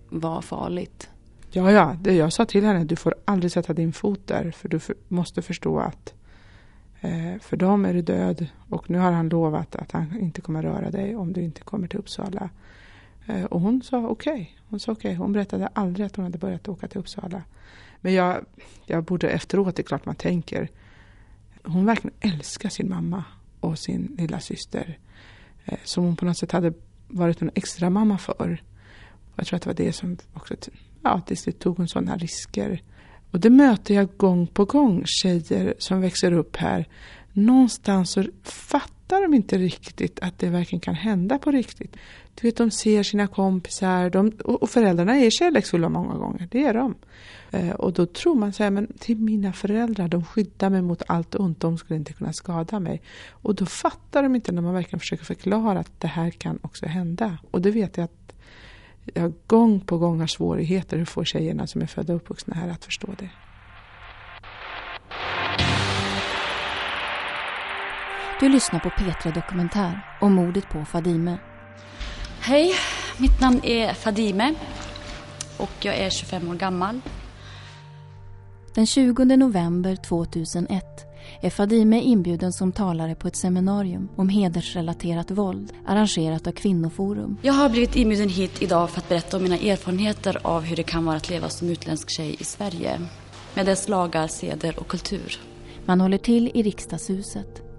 var farligt? Ja, ja, det jag sa till henne, du får aldrig sätta din fot där för du för, måste förstå att eh, för dem är du död och nu har han lovat att han inte kommer röra dig om du inte kommer till Uppsala. Eh, och hon sa okej. Okay. Hon sa okej. Okay. Hon berättade aldrig att hon hade börjat åka till Uppsala. Men jag, jag borde efteråt, det är klart man tänker. Hon verkligen älskar sin mamma och sin lilla syster. Eh, som hon på något sätt hade varit en extra mamma för. Och jag tror att det var det som också ja, till slut tog hon sådana risker. Och det möter jag gång på gång tjejer som växer upp här. Någonstans så fattar de inte riktigt att det verkligen kan hända på riktigt. Du vet, de ser sina kompisar de, och föräldrarna är kärleksfulla många gånger. Det är de. Eh, och då tror man så här, men till mina föräldrar, de skyddar mig mot allt ont, de skulle inte kunna skada mig. Och då fattar de inte när man verkligen försöker förklara att det här kan också hända. Och det vet jag att jag gång på gång har svårigheter att få tjejerna som är födda och uppvuxna här att förstå det. Du lyssnar på Petra Dokumentär om mordet på Fadime. Hej, mitt namn är Fadime och jag är 25 år gammal. Den 20 november 2001 är Fadime inbjuden som talare på ett seminarium om hedersrelaterat våld arrangerat av Kvinnoforum. Jag har blivit inbjuden hit idag för att berätta om mina erfarenheter av hur det kan vara att leva som utländsk tjej i Sverige. Med dess lagar, seder och kultur. Man håller till i riksdagshuset.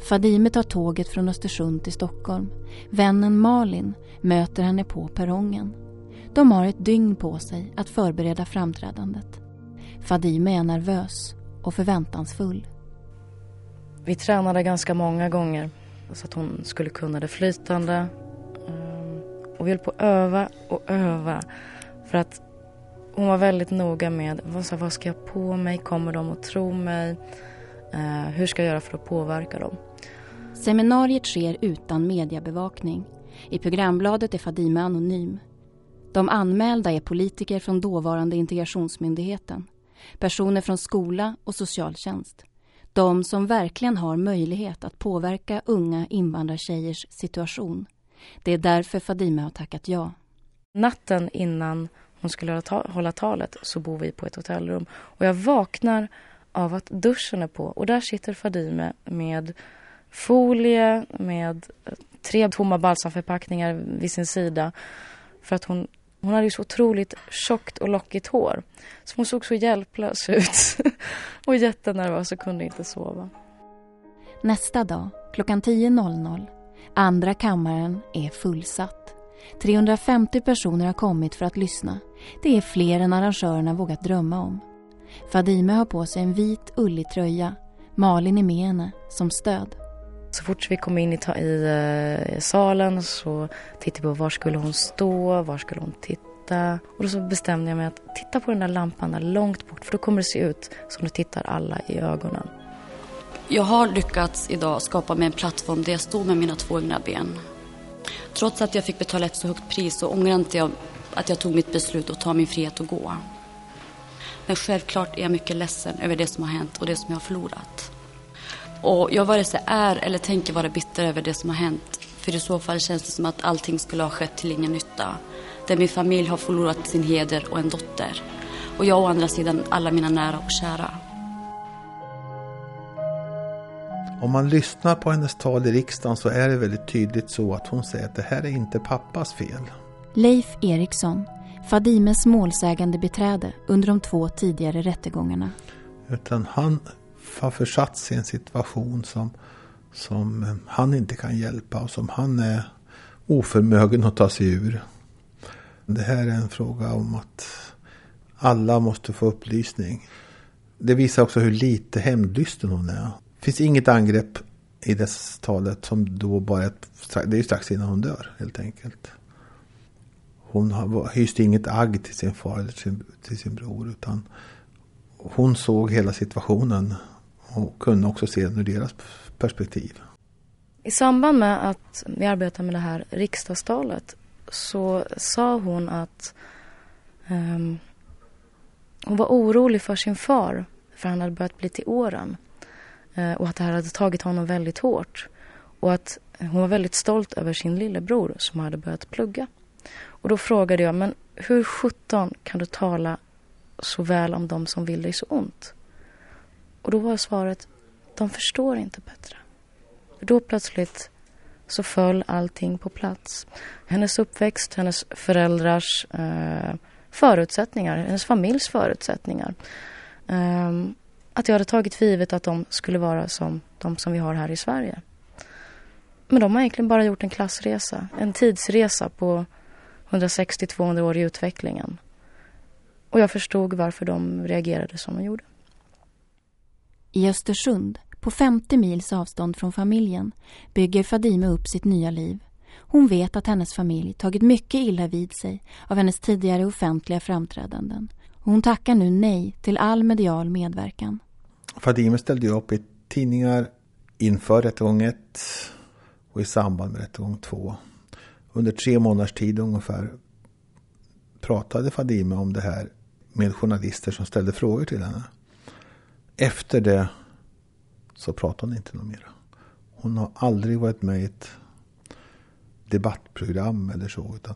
Fadime tar tåget från Östersund till Stockholm. Vännen Malin möter henne på perrongen. De har ett dygn på sig att förbereda framträdandet. Fadime är nervös och förväntansfull. Vi tränade ganska många gånger så att hon skulle kunna det flytande. Eh, och vi höll på att öva och öva för att hon var väldigt noga med vad, ska jag på mig, kommer de att tro mig, eh, hur ska jag göra för att påverka dem. Seminariet sker utan mediebevakning. I programbladet är Fadime anonym. De anmälda är politiker från dåvarande integrationsmyndigheten personer från skola och socialtjänst. De som verkligen har möjlighet att påverka unga invandrartjejers situation. Det är därför Fadime har tackat ja. Natten innan hon skulle hålla talet så bor vi på ett hotellrum. Och jag vaknar av att duschen är på och där sitter Fadime med folie, med eh, tre tomma balsamförpackningar vid sin sida. För att hon hon hade ju så otroligt tjockt och lockigt hår. Så hon såg så hjälplös ut. och jättenervös och kunde inte sova. Nästa dag, klockan 10.00, andra kammaren är fullsatt. 350 personer har kommit för att lyssna. Det är fler än arrangörerna vågat drömma om. Fadime har på sig en vit ullig tröja. Malin är med henne som stöd. Så fort vi kom in i, i eh, salen så tittade vi på var skulle hon stå, var skulle hon titta. Och då så bestämde jag mig att titta på den där lampan där långt bort för då kommer det se ut som du tittar alla i ögonen. Jag har lyckats idag skapa mig en plattform där jag står med mina två egna ben. Trots att jag fick betala ett så högt pris så ångrar inte jag att jag tog mitt beslut att ta min frihet och gå. Men självklart är jag mycket ledsen över det som har hänt och det som jag har förlorat. Och jag vare sig är eller tänker vara bitter över det som har hänt. För i så fall känns det som att allting skulle ha skett till ingen nytta. Där min familj har förlorat sin heder och en dotter. Och jag å andra sidan alla mina nära och kära. Om man lyssnar på hennes tal i riksdagen så är det väldigt tydligt så att hon säger att det här är inte pappas fel. Leif Eriksson, Fadimes målsägande beträde under de två tidigare rättegångarna. Utan han har försatts i en situation som, som eh, han inte kan hjälpa och som han är oförmögen att ta sig ur. Det här är en fråga om att alla måste få upplysning. Det visar också hur lite hämndlysten hon är. Det finns inget angrepp i det talet som då bara ett, det är ju strax innan hon dör helt enkelt. Hon hyste inget agg till sin far eller till sin, till sin bror utan hon såg hela situationen och kunde också se den ur deras perspektiv. I samband med att vi arbetade med det här riksdagstalet så sa hon att um, hon var orolig för sin far för han hade börjat bli till åren. uh, och att det här hade tagit honom väldigt hårt. Och att hon var väldigt stolt över sin lillebror som hade börjat plugga. Och då frågade jag, men hur sjutton kan du tala så väl om dem som vill dig så ont? Och då var svaret, de förstår inte bättre. Då plötsligt så föll allting på plats. Hennes uppväxt, hennes föräldrars eh, förutsättningar, hennes familjs förutsättningar. Eh, att jag hade tagit för givet att de skulle vara som de som vi har här i Sverige. Men de har egentligen bara gjort en klassresa, en tidsresa på 160-200 år i utvecklingen. Och jag förstod varför de reagerade som de gjorde. I Östersund, på 50 mils avstånd från familjen, bygger Fadime upp sitt nya liv. Hon vet att hennes familj tagit mycket illa vid sig av hennes tidigare offentliga framträdanden. Hon tackar nu nej till all medial medverkan. Fadime ställde upp i tidningar inför rättegång 1 och i samband med rättegång 2. Under tre månaders tid ungefär pratade Fadime om det här med journalister som ställde frågor till henne. Efter det så pratade hon inte något mer. Hon har aldrig varit med i ett debattprogram eller så. Utan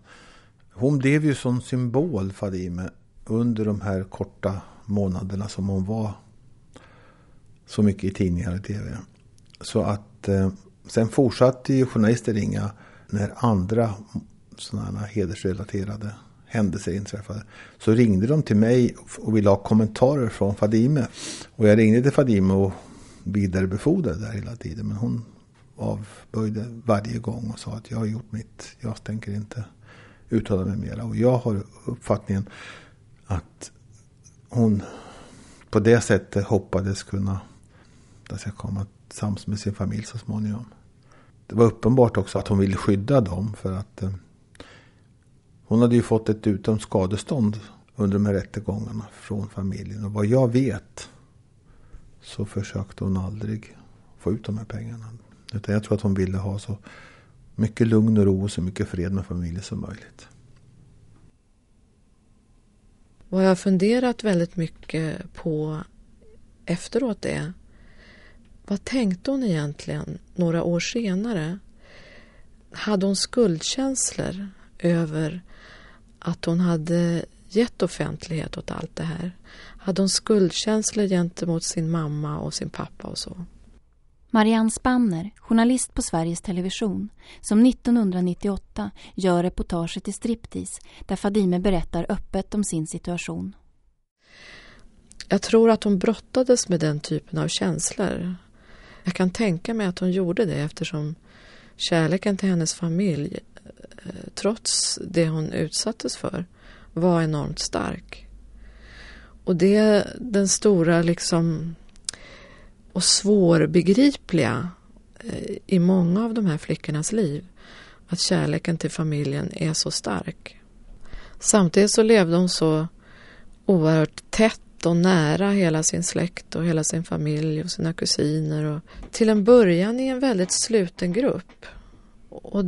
hon blev ju som symbol, Fadime, under de här korta månaderna som hon var så mycket i tidningar och tv. Så att eh, sen fortsatte ju journalister ringa när andra sådana hedersrelaterade händelser inträffade. Så ringde de till mig och ville ha kommentarer från Fadime. Och jag ringde till Fadime och vidarebefordrade det hela tiden. Men hon avböjde varje gång och sa att jag har gjort mitt. Jag tänker inte uttala mig mera. Och jag har uppfattningen att hon på det sättet hoppades kunna att ska komma sams med sin familj så småningom. Det var uppenbart också att hon ville skydda dem för att eh, hon hade ju fått ett utdömt skadestånd under de här rättegångarna från familjen. Och vad jag vet så försökte hon aldrig få ut de här pengarna. Utan jag tror att hon ville ha så mycket lugn och ro och så mycket fred med familjen som möjligt. Vad jag har funderat väldigt mycket på efteråt är vad tänkte hon egentligen några år senare? Hade hon skuldkänslor över att hon hade gett offentlighet åt allt det här? Hade hon skuldkänslor gentemot sin mamma och sin pappa och så? Marianne Spanner, journalist på Sveriges Television, som 1998 gör reportaget i Striptease där Fadime berättar öppet om sin situation. Jag tror att hon brottades med den typen av känslor. Jag kan tänka mig att hon gjorde det eftersom kärleken till hennes familj, trots det hon utsattes för, var enormt stark. Och det den stora liksom och svårbegripliga eh, i många av de här flickornas liv. Att kärleken till familjen är så stark. Samtidigt så levde hon så oerhört tätt och nära hela sin släkt och hela sin familj och sina kusiner. Och till en början i en väldigt sluten grupp. Och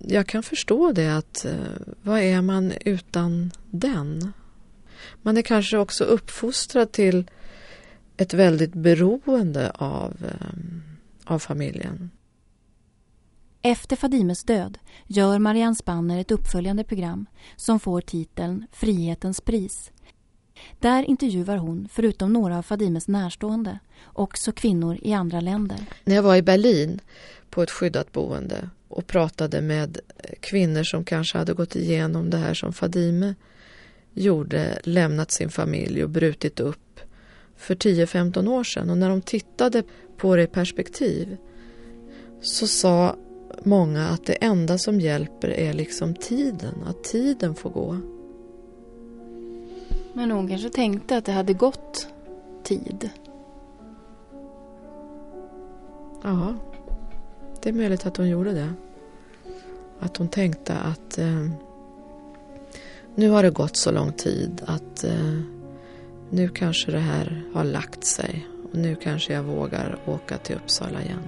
jag kan förstå det att eh, vad är man utan den? Man är kanske också uppfostrad till ett väldigt beroende av, eh, av familjen. Efter Fadimes död gör Marianne Spanner ett uppföljande program som får titeln Frihetens pris. Där intervjuar hon, förutom några av Fadimes närstående, också kvinnor i andra länder. När jag var i Berlin på ett skyddat boende och pratade med kvinnor som kanske hade gått igenom det här som Fadime gjorde, lämnat sin familj och brutit upp för 10-15 år sedan och när de tittade på det i perspektiv så sa många att det enda som hjälper är liksom tiden, att tiden får gå. Men hon kanske tänkte att det hade gått tid? Ja, det är möjligt att hon gjorde det. Att hon tänkte att eh, nu har det gått så lång tid att eh, nu kanske det här har lagt sig och nu kanske jag vågar åka till Uppsala igen.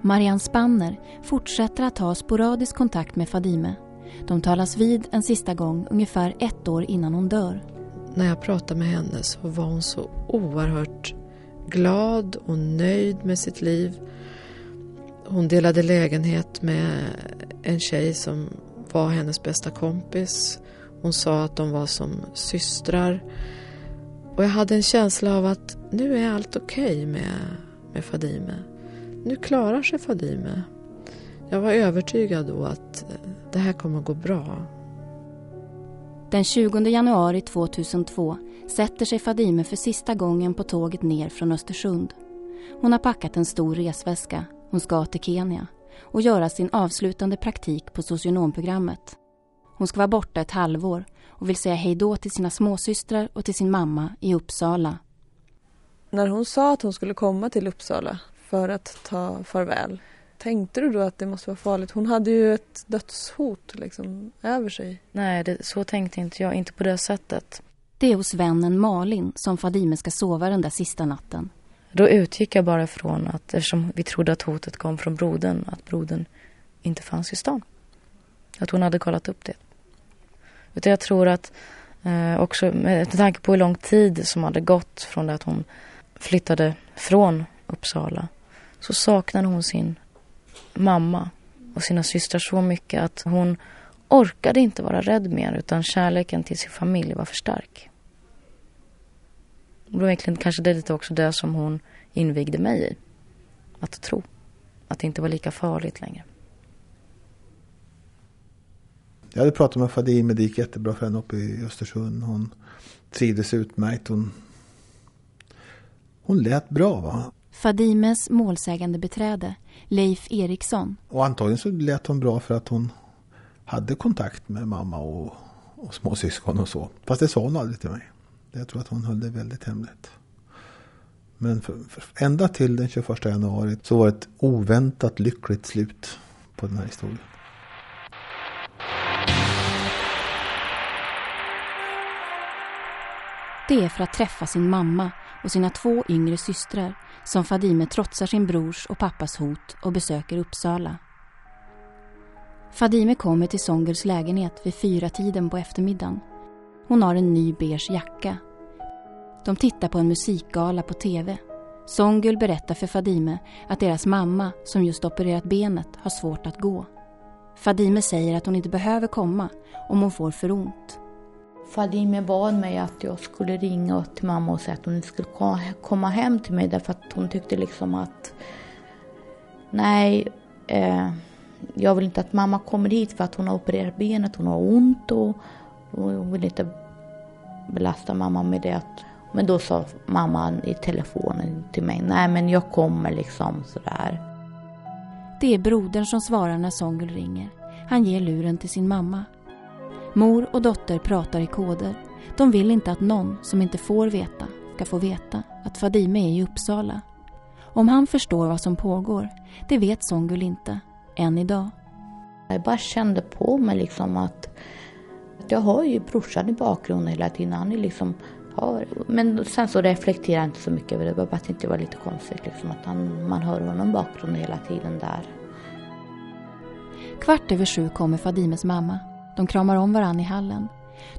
Marianne Spanner fortsätter att ha sporadisk kontakt med Fadime. De talas vid en sista gång ungefär ett år innan hon dör. När jag pratade med henne så var hon så oerhört glad och nöjd med sitt liv. Hon delade lägenhet med en tjej som var hennes bästa kompis. Hon sa att de var som systrar. Och jag hade en känsla av att nu är allt okej okay med, med Fadime. Nu klarar sig Fadime. Jag var övertygad då att det här kommer att gå bra. Den 20 januari 2002 sätter sig Fadime för sista gången på tåget ner från Östersund. Hon har packat en stor resväska. Hon ska till Kenya och göra sin avslutande praktik på socionomprogrammet. Hon ska vara borta ett halvår och vill säga hej då till sina småsystrar och till sin mamma i Uppsala. När hon sa att hon skulle komma till Uppsala för att ta farväl, tänkte du då att det måste vara farligt? Hon hade ju ett dödshot liksom över sig. Nej, det, så tänkte inte jag. Inte på det sättet. Det är hos vännen Malin som Fadime ska sova den där sista natten. Då utgick jag bara från att eftersom vi trodde att hotet kom från brodern, att brodern inte fanns i stan. Att hon hade kollat upp det. Utan jag tror att eh, också med tanke på hur lång tid som hade gått från det att hon flyttade från Uppsala så saknade hon sin mamma och sina systrar så mycket att hon orkade inte vara rädd mer utan kärleken till sin familj var för stark. Och det var egentligen kanske det lite också det som hon invigde mig i. Att tro att det inte var lika farligt längre. Jag hade pratat med Fadime, det gick jättebra för henne uppe i Östersund. Hon trivdes utmärkt. Hon, hon lät bra va. Fadimes målsägande beträde, Leif Eriksson. Och antagligen så lät hon bra för att hon hade kontakt med mamma och, och småsyskon och så. Fast det sa hon aldrig till mig. Jag tror att hon höll det väldigt hemligt. Men för, för, ända till den 21 januari så var det ett oväntat lyckligt slut på den här historien. Det är för att träffa sin mamma och sina två yngre systrar som Fadime trotsar sin brors och pappas hot och besöker Uppsala. Fadime kommer till Songels lägenhet vid fyra tiden på eftermiddagen. Hon har en ny beige jacka. De tittar på en musikgala på tv. Songül berättar för Fadime att deras mamma, som just opererat benet, har svårt att gå. Fadime säger att hon inte behöver komma om hon får för ont. Fadime bad mig att jag skulle ringa till mamma och säga att hon inte skulle komma hem till mig därför att hon tyckte liksom att nej, eh, jag vill inte att mamma kommer hit för att hon har opererat benet, hon har ont och hon vill inte belasta mamma med det. Men då sa mamman i telefonen till mig, nej men jag kommer liksom sådär. Det är brodern som svarar när Songul ringer. Han ger luren till sin mamma. Mor och dotter pratar i koder. De vill inte att någon som inte får veta ska få veta att Fadime är i Uppsala. Om han förstår vad som pågår, det vet Songul inte, än idag. Jag bara kände på mig liksom att jag har ju brorsan i bakgrunden hela tiden. Han är liksom ja, men sen så reflekterar jag inte så mycket över det. Bara att det var lite konstigt liksom att han, man hör honom i bakgrunden hela tiden där. Kvart över sju kommer Fadimes mamma. De kramar om varann i hallen.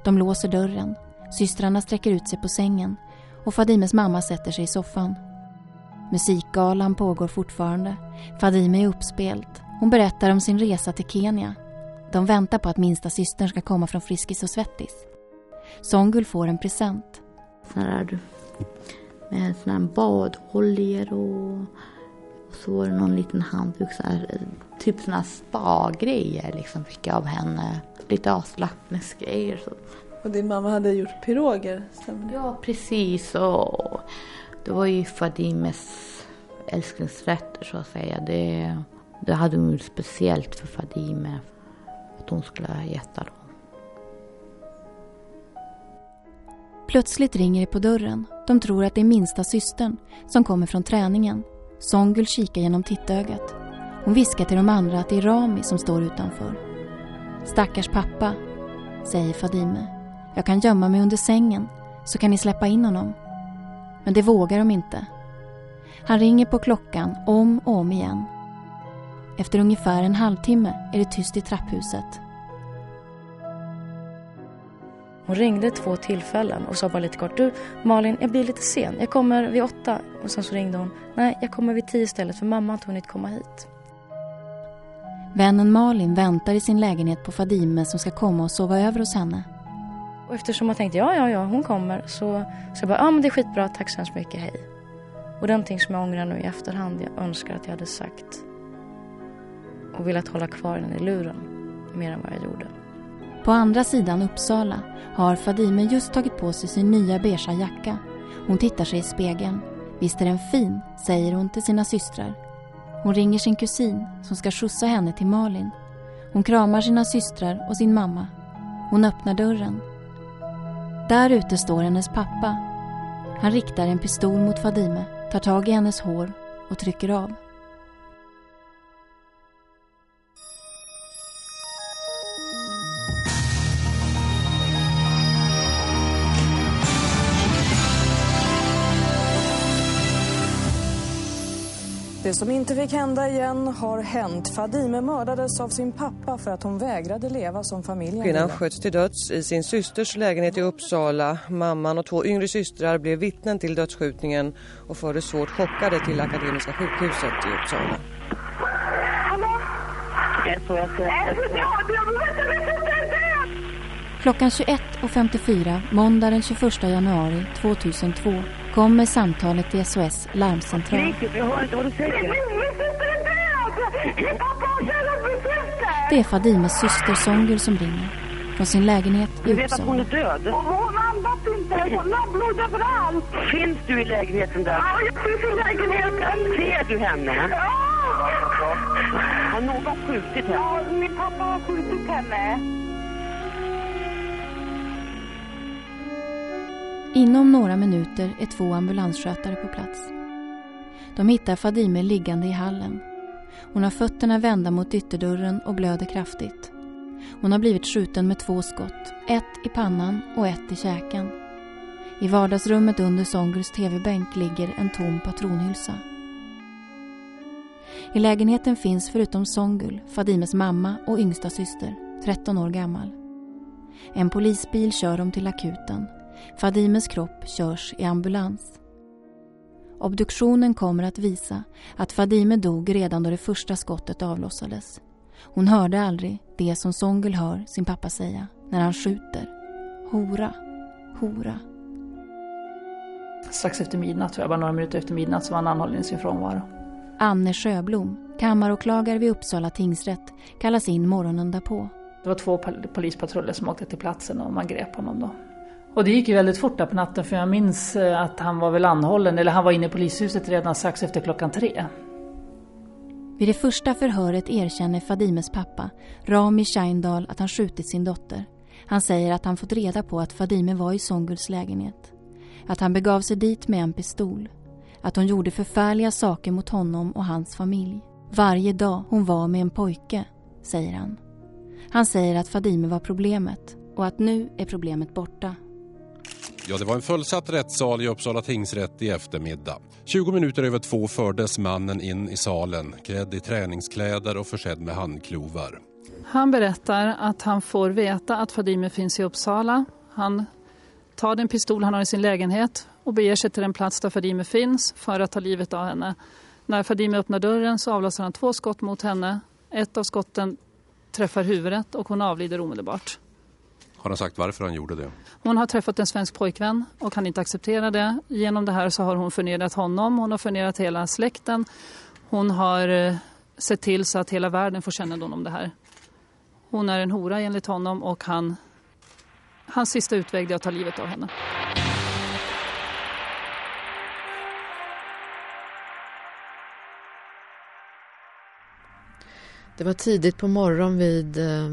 De låser dörren. Systrarna sträcker ut sig på sängen och Fadimes mamma sätter sig i soffan. Musikgalan pågår fortfarande. Fadime är uppspelt. Hon berättar om sin resa till Kenya. De väntar på att minsta systern ska komma från Friskis och Svettis. Songul får en present. Så här, med sån här badoljor och, och så var det någon liten handduk. Så här, typ såna spa-grejer liksom fick jag av henne. Lite avslappningsgrejer. Och din mamma hade gjort piroger, stämmer Ja, precis. Och det var ju Fadimes älsklingsrätter så att säga. Det, det hade hon speciellt för Fadime. Att hon skulle äta dem. Plötsligt ringer det på dörren. De tror att det är minsta systern som kommer från träningen. Songul kikar genom tittögat. Hon viskar till de andra att det är Rami som står utanför. Stackars pappa, säger Fadime. Jag kan gömma mig under sängen så kan ni släppa in honom. Men det vågar de inte. Han ringer på klockan om och om igen. Efter ungefär en halvtimme är det tyst i trapphuset. Hon ringde två tillfällen och sa bara lite kort. Du Malin, jag blir lite sen. Jag kommer vid åtta. Och sen så ringde hon. Nej, jag kommer vid tio istället för mamma har inte hunnit komma hit. Vännen Malin väntar i sin lägenhet på Fadime som ska komma och sova över hos henne. Och eftersom jag tänkte ja, ja, ja, hon kommer så, så jag bara, ja men det är skitbra, tack så hemskt mycket, hej. Och det är någonting som jag ångrar nu i efterhand. Jag önskar att jag hade sagt och velat hålla kvar den i luren mer än vad jag gjorde. På andra sidan Uppsala har Fadime just tagit på sig sin nya beigea jacka. Hon tittar sig i spegeln. Visst är den fin, säger hon till sina systrar. Hon ringer sin kusin som ska skjutsa henne till Malin. Hon kramar sina systrar och sin mamma. Hon öppnar dörren. Där ute står hennes pappa. Han riktar en pistol mot Fadime, tar tag i hennes hår och trycker av. Det som inte fick hända igen har hänt. Fadime mördades av sin pappa för att hon vägrade leva som familjen Kvinnan sköts till döds i sin systers lägenhet i Uppsala. Mamman och två yngre systrar blev vittnen till dödsskjutningen och fördes svårt chockade till Akademiska sjukhuset i Uppsala. Klockan 21.54 måndag den 21 januari 2002 kommer samtalet till SOS larmcentral. Det är Fadimes syster Songul som ringer från sin lägenhet i Du vet att hon Uppsala. är död? Hon andas inte. Hon har blod överallt. Finns du i lägenheten där? Ja, jag finns i lägenheten. Ser du henne? Ja. Har någon skjutit henne? Ja, min pappa har skjutit henne. Inom några minuter är två ambulansskötare på plats. De hittar Fadime liggande i hallen. Hon har fötterna vända mot ytterdörren och blöder kraftigt. Hon har blivit skjuten med två skott, ett i pannan och ett i käken. I vardagsrummet under Songuls tv-bänk ligger en tom patronhylsa. I lägenheten finns förutom Songul, Fadimes mamma och yngsta syster, 13 år gammal. En polisbil kör dem till akuten. Fadimes kropp körs i ambulans. Obduktionen kommer att visa att Fadime dog redan då det första skottet avlossades. Hon hörde aldrig det som Songul hör sin pappa säga när han skjuter. Hora, hora. Strax efter midnatt, tror jag, bara några minuter efter midnatt, så var han anhållen i sin frånvaro. Anne Sjöblom, kammaråklagare vid Uppsala tingsrätt, kallas in morgonen därpå. Det var två pol- polispatruller som åkte till platsen och man grep honom då. Och det gick ju väldigt fort där på natten för jag minns eh, att han var väl anhållen, eller han var inne i polishuset redan strax efter klockan tre. Vid det första förhöret erkänner Fadimes pappa, Rami Scheindal, att han skjutit sin dotter. Han säger att han fått reda på att Fadime var i Songuls lägenhet. Att han begav sig dit med en pistol. Att hon gjorde förfärliga saker mot honom och hans familj. Varje dag hon var med en pojke, säger han. Han säger att Fadime var problemet och att nu är problemet borta. Ja, det var en fullsatt rättssal i Uppsala tingsrätt i eftermiddag. 20 minuter över två fördes mannen in i salen, klädd i träningskläder och försedd med handklovar. Han berättar att han får veta att Fadime finns i Uppsala. Han tar den pistol han har i sin lägenhet och beger sig till den plats där Fadime finns för att ta livet av henne. När Fadime öppnar dörren så avlossar han två skott mot henne. Ett av skotten träffar huvudet och hon avlider omedelbart. Har han sagt varför han gjorde det? Hon har träffat en svensk pojkvän och kan inte acceptera det. Genom det här så har hon förnedrat honom, hon har förnedrat hela släkten. Hon har eh, sett till så att hela världen får kännedom om det här. Hon är en hora enligt honom och han, hans sista utväg är att ta livet av henne. Det var tidigt på morgon vid eh,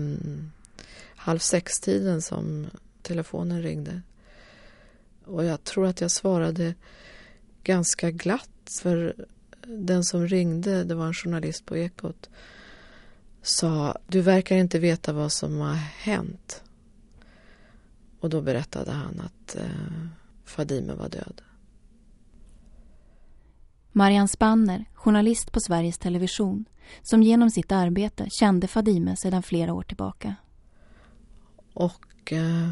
halv sex-tiden som telefonen ringde. Och jag tror att jag svarade ganska glatt för den som ringde, det var en journalist på Ekot, sa du verkar inte veta vad som har hänt. Och då berättade han att eh, Fadime var död. Marianne Spanner, journalist på Sveriges Television, som genom sitt arbete kände Fadime sedan flera år tillbaka. Och eh,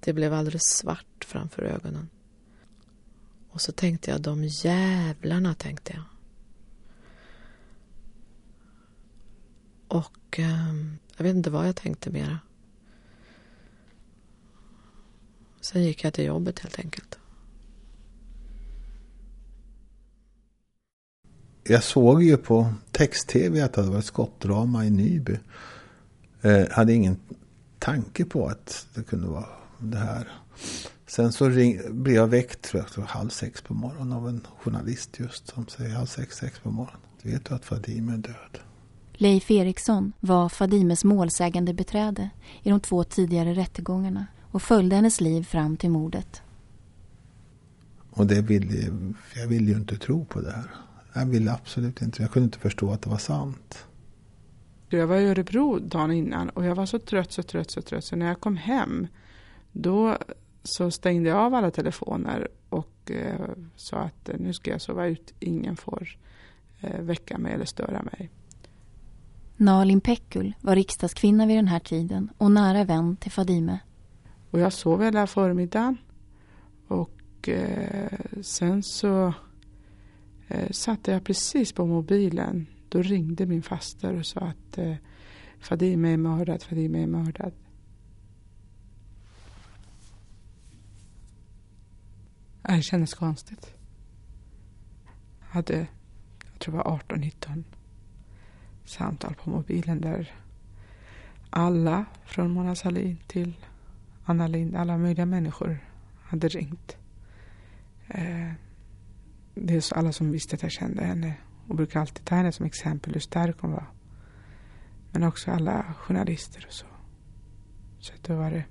Det blev alldeles svart framför ögonen. Och så tänkte jag, de jävlarna, tänkte jag. Och eh, jag vet inte vad jag tänkte mera. Sen gick jag till jobbet helt enkelt. Jag såg ju på text-tv att det hade varit skottdrama i Nyby. Eh, hade ingen tanke på att det kunde vara det här. Sen så ring, blev jag väckt tror jag, halv sex på morgonen av en journalist just som säger halv sex, sex på morgonen. Vet du att Fadime är död? Leif Eriksson var Fadimes målsägande beträde i de två tidigare rättegångarna och följde hennes liv fram till mordet. Och det ville, jag ville ju inte tro på det här. Jag ville absolut inte. Jag kunde inte förstå att det var sant. Jag var i Örebro dagen innan och jag var så trött, så trött, så trött. Så när jag kom hem då så stängde jag av alla telefoner och eh, sa att eh, nu ska jag sova ut. Ingen får eh, väcka mig eller störa mig. Nalin Pekul var riksdagskvinna vid den här tiden och nära vän till Fadime. Och jag sov hela förmiddagen. Och eh, sen så eh, satte jag precis på mobilen. Då ringde min faster och sa att eh, Fadime är mördad, Fadime är mördad. Det kändes konstigt. Jag hade, jag tror det var 18-19 samtal på mobilen där alla från Mona Sahlin till Anna Lind, alla möjliga människor hade ringt. Eh, dels alla som visste att jag kände henne och brukar alltid ta henne som exempel hur stark hon var. Men också alla journalister och så. Så att då var det...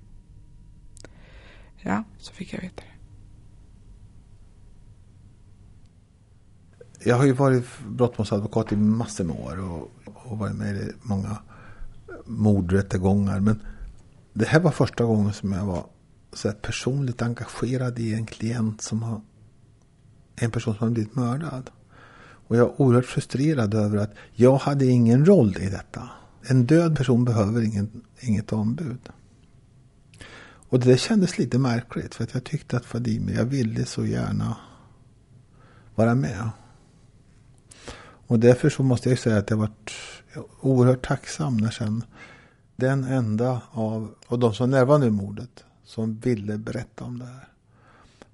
Ja, så fick jag veta det. Jag har ju varit brottmålsadvokat i massor med år och, och varit med i många mordrättegångar. Men det här var första gången som jag var så personligt engagerad i en klient som har en person som har blivit mördad. Och jag är oerhört frustrerad över att jag hade ingen roll i detta. En död person behöver ingen, inget ombud. Och det kändes lite märkligt för att jag tyckte att Fadime, jag ville så gärna vara med. Och därför så måste jag säga att jag varit oerhört tacksam när sen den enda av, av de som närvarande i mordet som ville berätta om det här.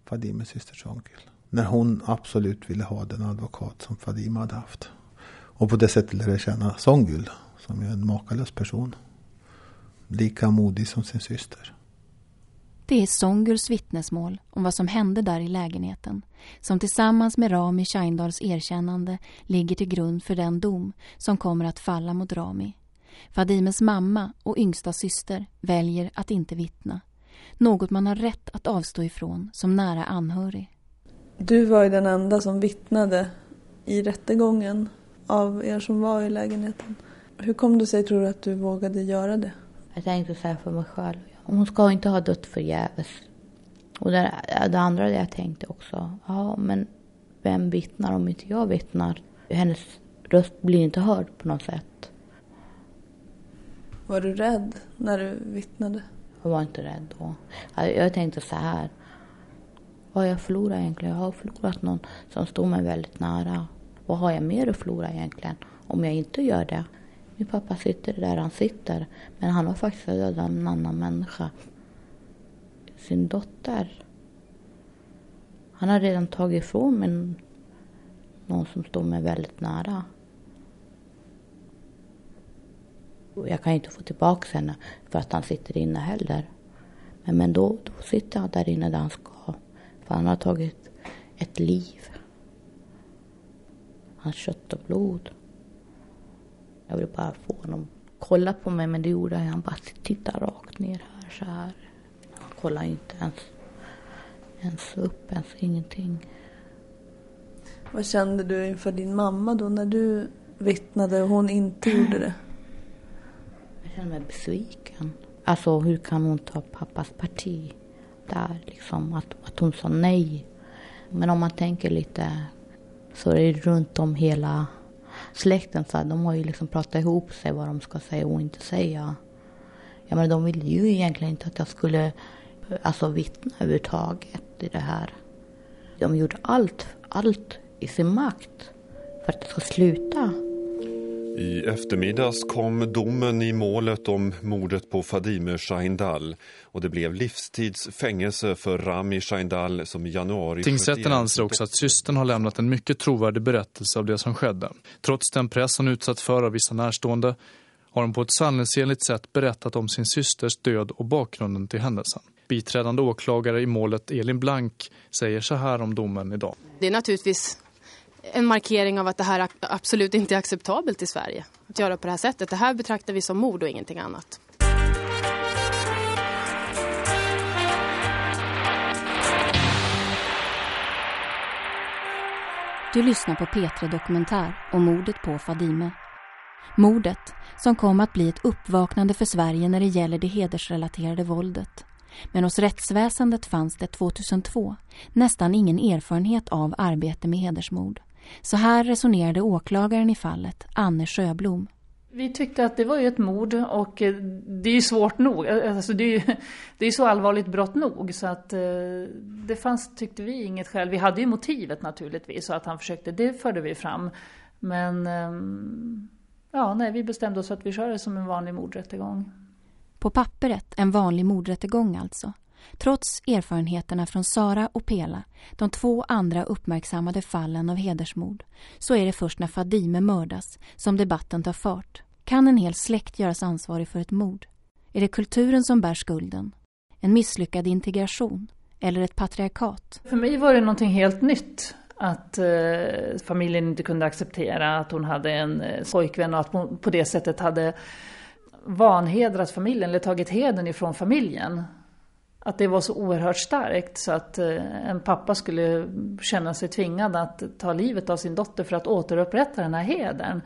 Fadimes systers onkel. När hon absolut ville ha den advokat som Fadime hade haft. Och på det sättet lärde jag känna Songül som är en makalös person. Lika modig som sin syster. Det är Songuls vittnesmål om vad som hände där i lägenheten som tillsammans med Rami Scheindals erkännande ligger till grund för den dom som kommer att falla mot Rami. Fadimes mamma och yngsta syster väljer att inte vittna. Något man har rätt att avstå ifrån som nära anhörig. Du var ju den enda som vittnade i rättegången av er som var i lägenheten. Hur kom det sig, tror du, att du vågade göra det? Jag tänkte så här för mig själv. Hon ska inte ha dött förgäves. Och det, det andra det jag tänkte också. Ja, men vem vittnar om inte jag vittnar? Hennes röst blir inte hörd på något sätt. Var du rädd när du vittnade? Jag var inte rädd då. Jag tänkte så här. Vad har jag förlorat egentligen? Jag har förlorat någon som står mig väldigt nära. Vad har jag mer att förlora egentligen om jag inte gör det? Min pappa sitter där han sitter. Men han har faktiskt dödat en annan människa. Sin dotter. Han har redan tagit ifrån mig någon som står mig väldigt nära. Och jag kan inte få tillbaka henne för att han sitter inne heller. Men, men då, då sitter han där inne där han ska. För han har tagit ett liv. Hans kött och blod. Jag ville bara få honom att kolla på mig men det gjorde han. Han bara tittade rakt ner här så här. Han kollade inte ens, ens upp, ens ingenting. Vad kände du inför din mamma då när du vittnade och hon inte gjorde det? Jag kände mig besviken. Alltså hur kan hon ta pappas parti där liksom? Att, att hon sa nej. Men om man tänker lite så är det runt om hela släkten så här, de har ju liksom pratat ihop sig vad de ska säga och inte säga. Ja men de ville ju egentligen inte att jag skulle alltså vittna överhuvudtaget i det här. De gjorde allt, allt i sin makt för att det ska sluta. I eftermiddags kom domen i målet om mordet på Fadime Shahindal och det blev livstids fängelse för Rami Shahindal som i januari... Tingsrätten anser också att systern har lämnat en mycket trovärdig berättelse av det som skedde. Trots den press hon utsatt för av vissa närstående har hon på ett sanningsenligt sätt berättat om sin systers död och bakgrunden till händelsen. Biträdande åklagare i målet Elin Blank säger så här om domen idag. Det är naturligtvis en markering av att det här absolut inte är acceptabelt i Sverige. Att göra på det här sättet. Det här betraktar vi som mord och ingenting annat. Du lyssnar på P3 Dokumentär om mordet på Fadime. Mordet som kom att bli ett uppvaknande för Sverige när det gäller det hedersrelaterade våldet. Men hos rättsväsendet fanns det 2002 nästan ingen erfarenhet av arbete med hedersmord. Så här resonerade åklagaren i fallet, Anne Sjöblom. Vi tyckte att det var ju ett mord och eh, det är ju svårt nog. Alltså det är ju det är så allvarligt brott nog så att eh, det fanns, tyckte vi, inget skäl. Vi hade ju motivet naturligtvis så att han försökte, det förde vi fram. Men ehm, ja, nej, vi bestämde oss att vi kör det som en vanlig mordrättegång. På pappret en vanlig mordrättegång alltså. Trots erfarenheterna från Sara och Pela, de två andra uppmärksammade fallen av hedersmord, så är det först när Fadime mördas som debatten tar fart. Kan en hel släkt göras ansvarig för ett mord? Är det kulturen som bär skulden? En misslyckad integration? Eller ett patriarkat? För mig var det någonting helt nytt att eh, familjen inte kunde acceptera att hon hade en eh, pojkvän och att hon på det sättet hade vanhedrat familjen eller tagit heden ifrån familjen. Att det var så oerhört starkt så att eh, en pappa skulle känna sig tvingad att ta livet av sin dotter för att återupprätta den här hedern.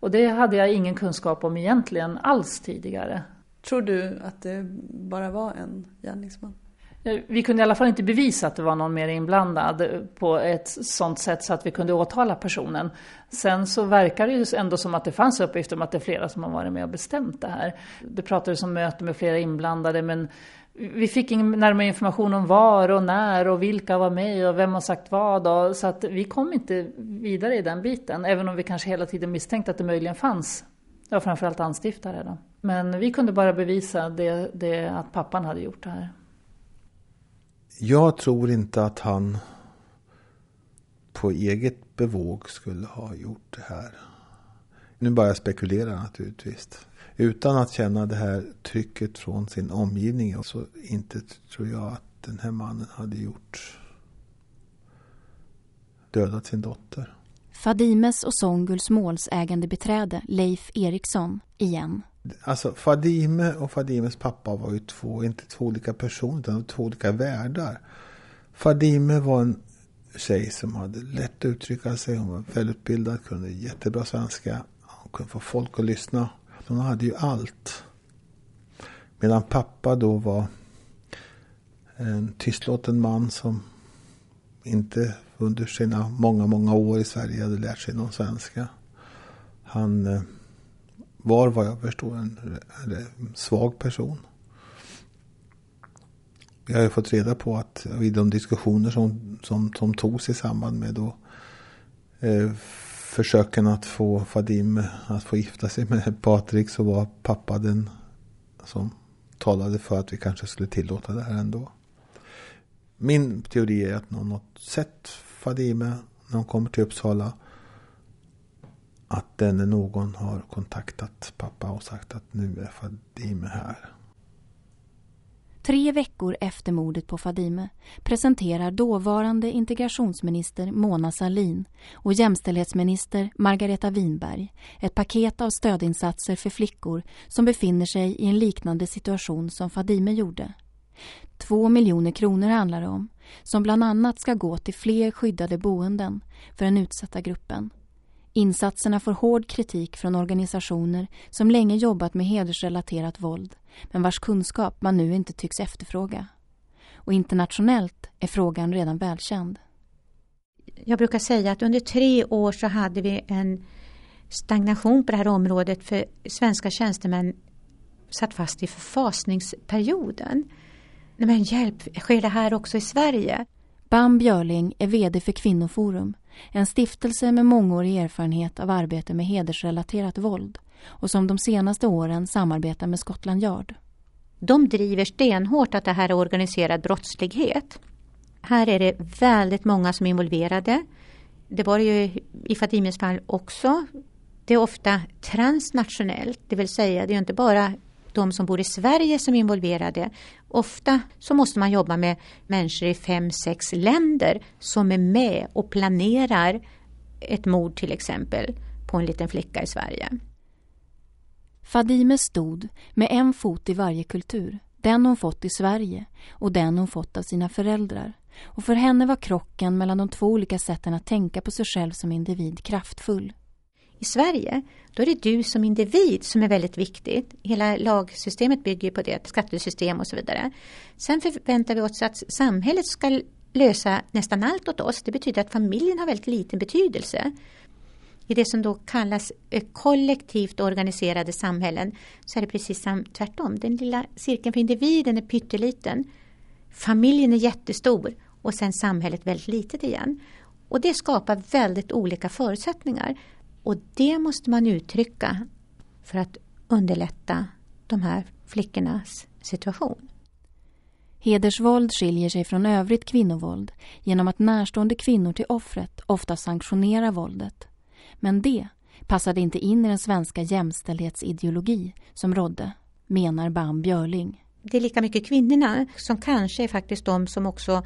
Och det hade jag ingen kunskap om egentligen alls tidigare. Tror du att det bara var en gärningsman? Vi kunde i alla fall inte bevisa att det var någon mer inblandad på ett sånt sätt så att vi kunde åtala personen. Sen så verkar det ju ändå som att det fanns uppgifter om att det är flera som har varit med och bestämt det här. Det pratades om möte med flera inblandade men vi fick ingen närmare information om var och när och vilka var med och vem har sagt vad. Och, så att vi kom inte vidare i den biten. Även om vi kanske hela tiden misstänkte att det möjligen fanns. Ja, framförallt anstiftare då. Men vi kunde bara bevisa det, det att pappan hade gjort det här. Jag tror inte att han på eget bevåg skulle ha gjort det här. Nu bara jag naturligtvis. Utan att känna det här trycket från sin omgivning så inte tror jag att den här mannen hade gjort dödat sin dotter. Fadimes och Songuls målsägande beträde Leif Eriksson igen. Alltså Fadime och Fadimes pappa var ju två, inte två olika personer utan två olika världar. Fadime var en tjej som hade lätt att uttrycka sig. Hon var välutbildad, kunde jättebra svenska. Hon kunde få folk att lyssna. Hon hade ju allt. Medan pappa då var en tystlåten man som inte under sina många, många år i Sverige hade lärt sig någon svenska. Han eh, var vad jag förstår en, en svag person. Jag har ju fått reda på att vid de diskussioner som, som, som togs i samband med då eh, försöken att få Fadim att få gifta sig med Patrik så var pappa den som talade för att vi kanske skulle tillåta det här ändå. Min teori är att någon har sett Fadime när hon kommer till Uppsala. Att denne någon har kontaktat pappa och sagt att nu är Fadime här. Tre veckor efter mordet på Fadime presenterar dåvarande integrationsminister Mona Salin och jämställdhetsminister Margareta Winberg ett paket av stödinsatser för flickor som befinner sig i en liknande situation som Fadime gjorde. Två miljoner kronor handlar det om, som bland annat ska gå till fler skyddade boenden för den utsatta gruppen. Insatserna får hård kritik från organisationer som länge jobbat med hedersrelaterat våld men vars kunskap man nu inte tycks efterfråga. Och internationellt är frågan redan välkänd. Jag brukar säga att under tre år så hade vi en stagnation på det här området för svenska tjänstemän satt fast i förfasningsperioden. Men hjälp, sker det här också i Sverige? Bam Björling är VD för Kvinnoforum, en stiftelse med mångårig erfarenhet av arbete med hedersrelaterat våld och som de senaste åren samarbetar med Scotland Yard. De driver stenhårt att det här är organiserad brottslighet. Här är det väldigt många som är involverade. Det var det ju i Fatimes fall också. Det är ofta transnationellt, det vill säga det är inte bara de som bor i Sverige som är involverade. Ofta så måste man jobba med människor i fem, sex länder som är med och planerar ett mord till exempel på en liten flicka i Sverige. Fadime stod med en fot i varje kultur. Den hon fått i Sverige och den hon fått av sina föräldrar. Och för henne var krocken mellan de två olika sätten att tänka på sig själv som individ kraftfull. I Sverige, då är det du som individ som är väldigt viktigt. Hela lagsystemet bygger på det, skattesystem och så vidare. Sen förväntar vi oss att samhället ska lösa nästan allt åt oss. Det betyder att familjen har väldigt liten betydelse. I det som då kallas kollektivt organiserade samhällen så är det precis tvärtom. Den lilla cirkeln för individen är pytteliten. Familjen är jättestor och sen samhället väldigt litet igen. Och det skapar väldigt olika förutsättningar. Och det måste man uttrycka för att underlätta de här flickornas situation. Hedersvåld skiljer sig från övrigt kvinnovåld genom att närstående kvinnor till offret ofta sanktionerar våldet. Men det passade inte in i den svenska jämställdhetsideologi som rådde, menar Bam Björling. Det är lika mycket kvinnorna som kanske är faktiskt de som också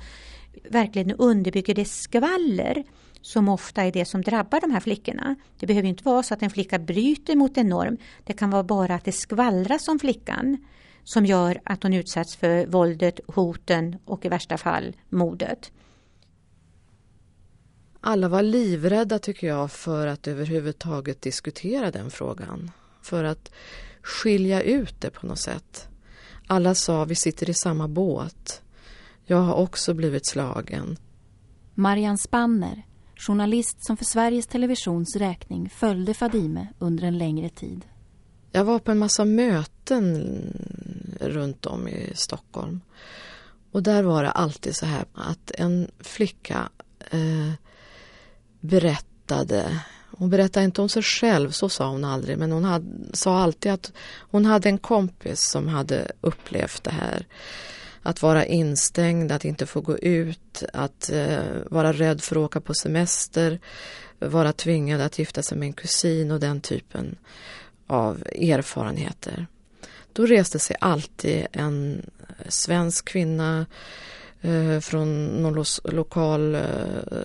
verkligen underbygger det skvaller som ofta är det som drabbar de här flickorna. Det behöver inte vara så att en flicka bryter mot en norm. Det kan vara bara att det skvallras om flickan som gör att hon utsätts för våldet, hoten och i värsta fall mordet. Alla var livrädda tycker jag för att överhuvudtaget diskutera den frågan. För att skilja ut det på något sätt. Alla sa vi sitter i samma båt. Jag har också blivit slagen. Marianne Spanner, journalist som för Sveriges Televisions räkning följde Fadime under en längre tid. Jag var på en massa möten runt om i Stockholm. Och där var det alltid så här att en flicka eh, berättade hon berättade inte om sig själv, så sa hon aldrig, men hon hade, sa alltid att hon hade en kompis som hade upplevt det här. Att vara instängd, att inte få gå ut, att eh, vara rädd för att åka på semester, vara tvingad att gifta sig med en kusin och den typen av erfarenheter. Då reste sig alltid en svensk kvinna eh, från någon lo lokal eh,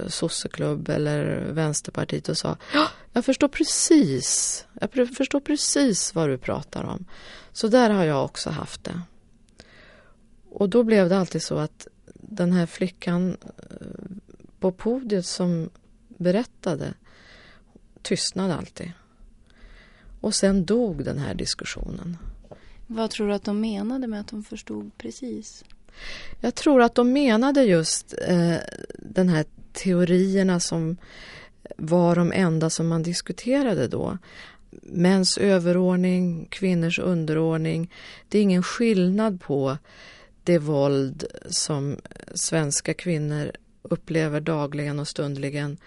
sosseklubb eller Vänsterpartiet och sa ja, jag förstår precis, jag förstår precis vad du pratar om. Så där har jag också haft det. Och då blev det alltid så att den här flickan eh, på podiet som berättade tystnade alltid. Och sen dog den här diskussionen. Vad tror du att de menade med att de förstod precis? Jag tror att de menade just eh, den här teorierna som var de enda som man diskuterade då. Mäns överordning, kvinnors underordning. Det är ingen skillnad på det våld som svenska kvinnor upplever dagligen och stundligen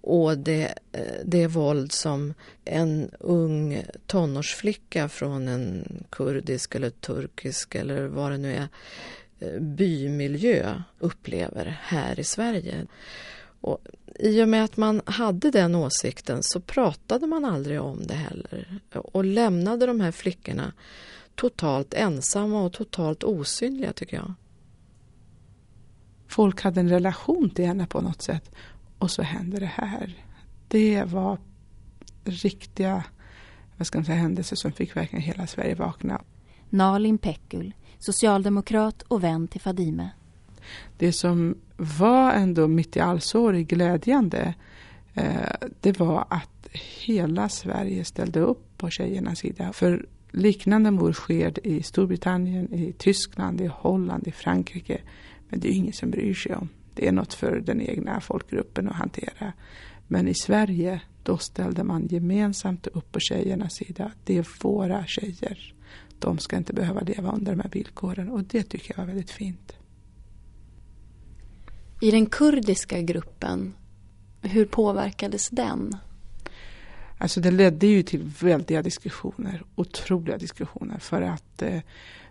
och det, eh, det våld som en ung tonårsflicka från en kurdisk eller turkisk eller vad det nu är eh, bymiljö upplever här i Sverige. Och I och med att man hade den åsikten så pratade man aldrig om det heller och lämnade de här flickorna totalt ensamma och totalt osynliga tycker jag. Folk hade en relation till henne på något sätt och så hände det här. Det var riktiga vad ska man säga, händelser som fick verkligen hela Sverige vakna. Nalin Pekul, socialdemokrat och vän till Fadime. Det som var ändå mitt i allsårig glädjande eh, det var att hela Sverige ställde upp på tjejernas sida. För liknande mord sker i Storbritannien, i Tyskland, i Holland, i Frankrike. Men det är ingen som bryr sig om. Det är något för den egna folkgruppen att hantera. Men i Sverige, då ställde man gemensamt upp på tjejernas sida. Det är våra tjejer. de ska inte behöva leva under de här villkoren. Och det tycker jag var väldigt fint. I den kurdiska gruppen, hur påverkades den? Alltså det ledde ju till väldiga diskussioner, otroliga diskussioner. För att eh,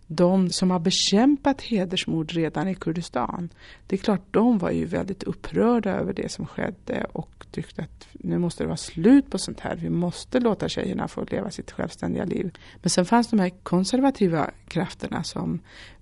de som har bekämpat hedersmord redan i Kurdistan, det är klart de var ju väldigt upprörda över det som skedde och tyckte att nu måste det vara slut på sånt här. Vi måste låta tjejerna få leva sitt självständiga liv. Men sen fanns de här konservativa krafterna som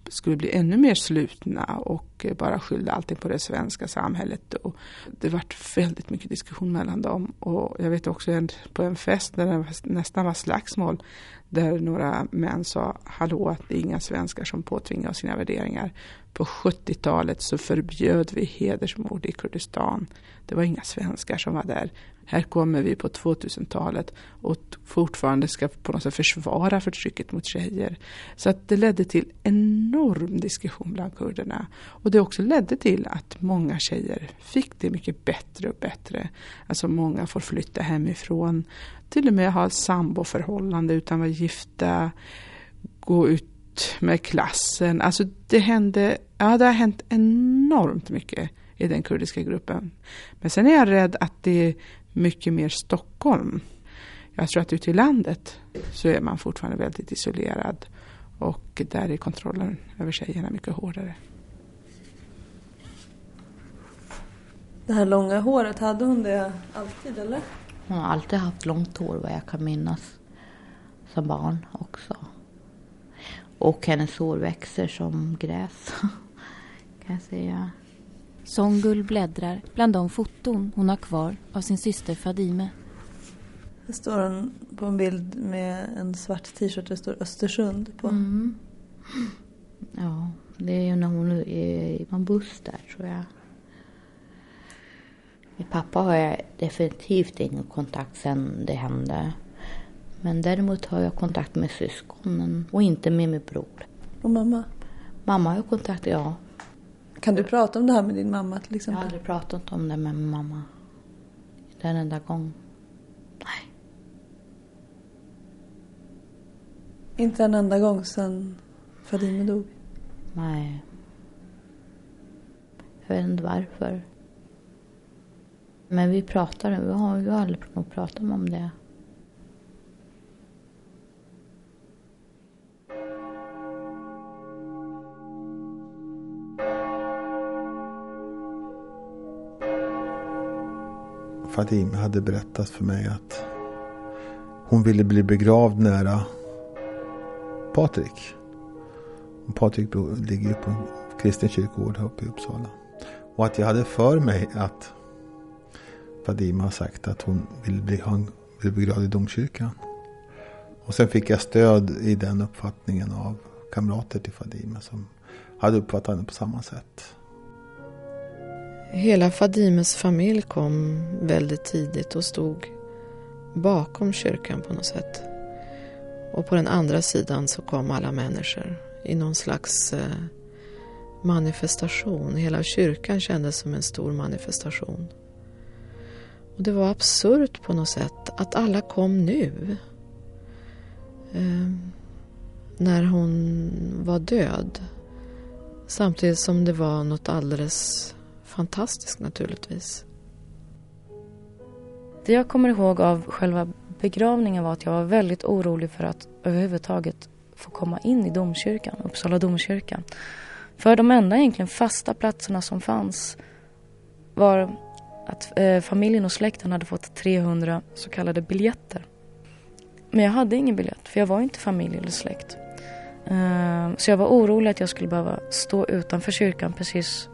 skulle bli ännu mer slutna och eh, bara skyllde allting på det svenska samhället. Och det vart väldigt mycket diskussion mellan dem. Och jag vet också en, på en fest där det nästan var slagsmål där några män sa hallå att det är inga svenskar som påtvingar oss sina värderingar. På 70-talet så förbjöd vi hedersmord i Kurdistan. Det var inga svenskar som var där. Här kommer vi på 2000-talet och fortfarande ska på något sätt försvara förtrycket mot tjejer. Så att det ledde till enorm diskussion bland kurderna. Och det också ledde till att många tjejer fick det mycket bättre och bättre. Alltså många får flytta hemifrån, till och med ha samboförhållande utan vara gifta, gå ut med klassen. Alltså det hände, ja det har hänt enormt mycket i den kurdiska gruppen. Men sen är jag rädd att det mycket mer Stockholm. Jag tror att ute i landet så är man fortfarande väldigt isolerad och där är kontrollen över tjejerna mycket hårdare. Det här långa håret, hade hon det alltid eller? Hon har alltid haft långt hår vad jag kan minnas. Som barn också. Och hennes hår växer som gräs. kan jag säga. Songull bläddrar bland de foton hon har kvar av sin syster Fadime. Det står hon på en bild med en svart t-shirt det står Östersund på. Mm. Ja, det är ju när hon är i någon buss där tror jag. Med pappa har jag definitivt ingen kontakt sen det hände. Men däremot har jag kontakt med syskonen och inte med min bror. Och mamma? Mamma har jag kontakt, ja. Kan du prata om det här med din mamma till exempel? Jag har aldrig pratat om det med min mamma. Inte en enda gång. Nej. Inte en enda gång sen Fadime dog? Nej. Jag vet inte varför. Men vi pratar, vi har, har aldrig pratat om det. Fadime hade berättat för mig att hon ville bli begravd nära Patrik. Patrik ligger ju på kristen kyrkogård här uppe i Uppsala. Och att jag hade för mig att Fadime har sagt att hon vill bli, vill bli begravd i domkyrkan. Och sen fick jag stöd i den uppfattningen av kamrater till Fadime som hade uppfattat henne på samma sätt. Hela Fadimes familj kom väldigt tidigt och stod bakom kyrkan på något sätt. Och på den andra sidan så kom alla människor i någon slags eh, manifestation. Hela kyrkan kändes som en stor manifestation. Och det var absurt på något sätt att alla kom nu. Eh, när hon var död. Samtidigt som det var något alldeles Fantastisk naturligtvis. Det jag kommer ihåg av själva begravningen var att jag var väldigt orolig för att överhuvudtaget få komma in i domkyrkan, Uppsala domkyrka. För de enda egentligen fasta platserna som fanns var att eh, familjen och släkten hade fått 300 så kallade biljetter. Men jag hade ingen biljett för jag var inte familj eller släkt. Eh, så jag var orolig att jag skulle behöva stå utanför kyrkan precis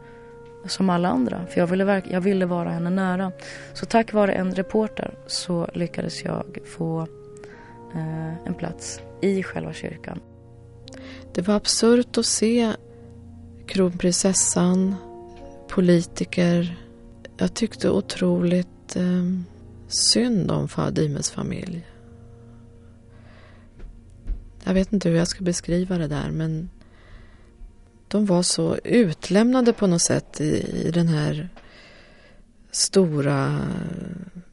som alla andra. För jag ville, jag ville vara henne nära. Så tack vare en reporter så lyckades jag få eh, en plats i själva kyrkan. Det var absurt att se kronprinsessan, politiker. Jag tyckte otroligt eh, synd om Fadimes familj. Jag vet inte hur jag ska beskriva det där men de var så utlämnade på något sätt i, i den här stora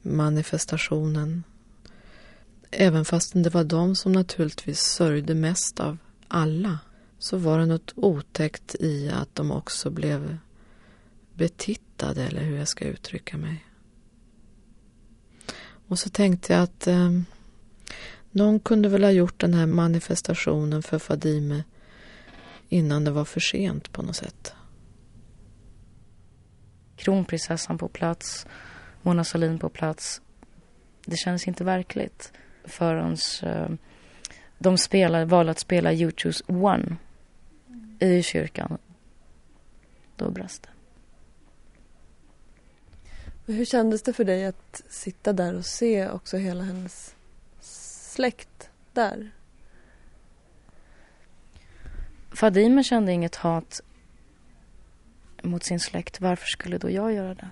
manifestationen. Även fast det var de som naturligtvis sörjde mest av alla så var det något otäckt i att de också blev betittade eller hur jag ska uttrycka mig. Och så tänkte jag att eh, någon kunde väl ha gjort den här manifestationen för Fadime innan det var för sent på något sätt. Kronprinsessan på plats, Mona Sahlin på plats. Det känns inte verkligt förrän uh, de spelade, valde att spela U2's One i kyrkan. Då brast det. Hur kändes det för dig att sitta där och se också hela hennes släkt där? Fadime kände inget hat mot sin släkt. Varför skulle då jag göra det?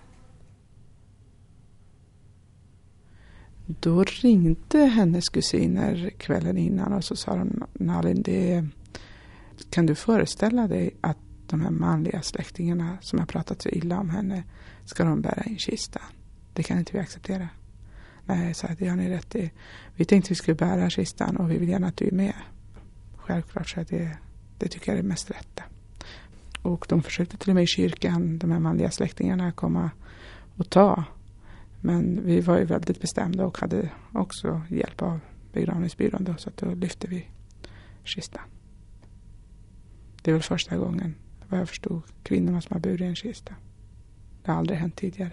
Då ringde hennes kusiner kvällen innan och så sa de Nalin, det, kan du föreställa dig att de här manliga släktingarna som har pratat så illa om henne ska de bära in kistan? Det kan inte vi acceptera. Nej, så det har ni rätt i. Vi tänkte vi skulle bära kistan och vi vill gärna att du är med. Självklart så är det, det tycker jag är det mest rätta. Och de försökte till och med i kyrkan, de här manliga släktingarna, komma och ta. Men vi var ju väldigt bestämda och hade också hjälp av begravningsbyrån då, så att då lyfte vi kistan. Det är väl första gången, vad jag förstod, kvinnorna som har burit en kista. Det har aldrig hänt tidigare.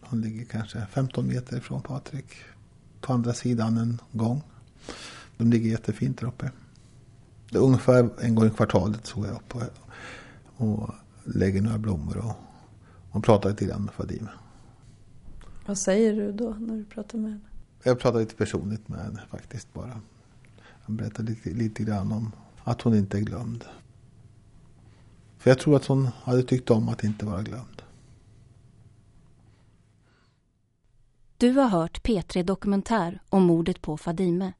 Han ligger kanske 15 meter ifrån Patrik. På andra sidan en gång. De ligger jättefint där uppe. Det är ungefär en gång i kvartalet såg jag upp och, och lägger några blommor och, och pratar lite grann med Fadime. Vad säger du då när du pratar med henne? Jag pratar lite personligt med henne faktiskt bara. Jag berättar lite, lite grann om att hon inte är glömd. För jag tror att hon hade tyckt om att inte vara glömd. Du har hört P3 Dokumentär om mordet på Fadime.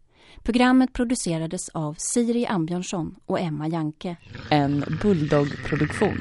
Programmet producerades av Siri Ambjörnsson och Emma Janke. En Bulldog-produktion.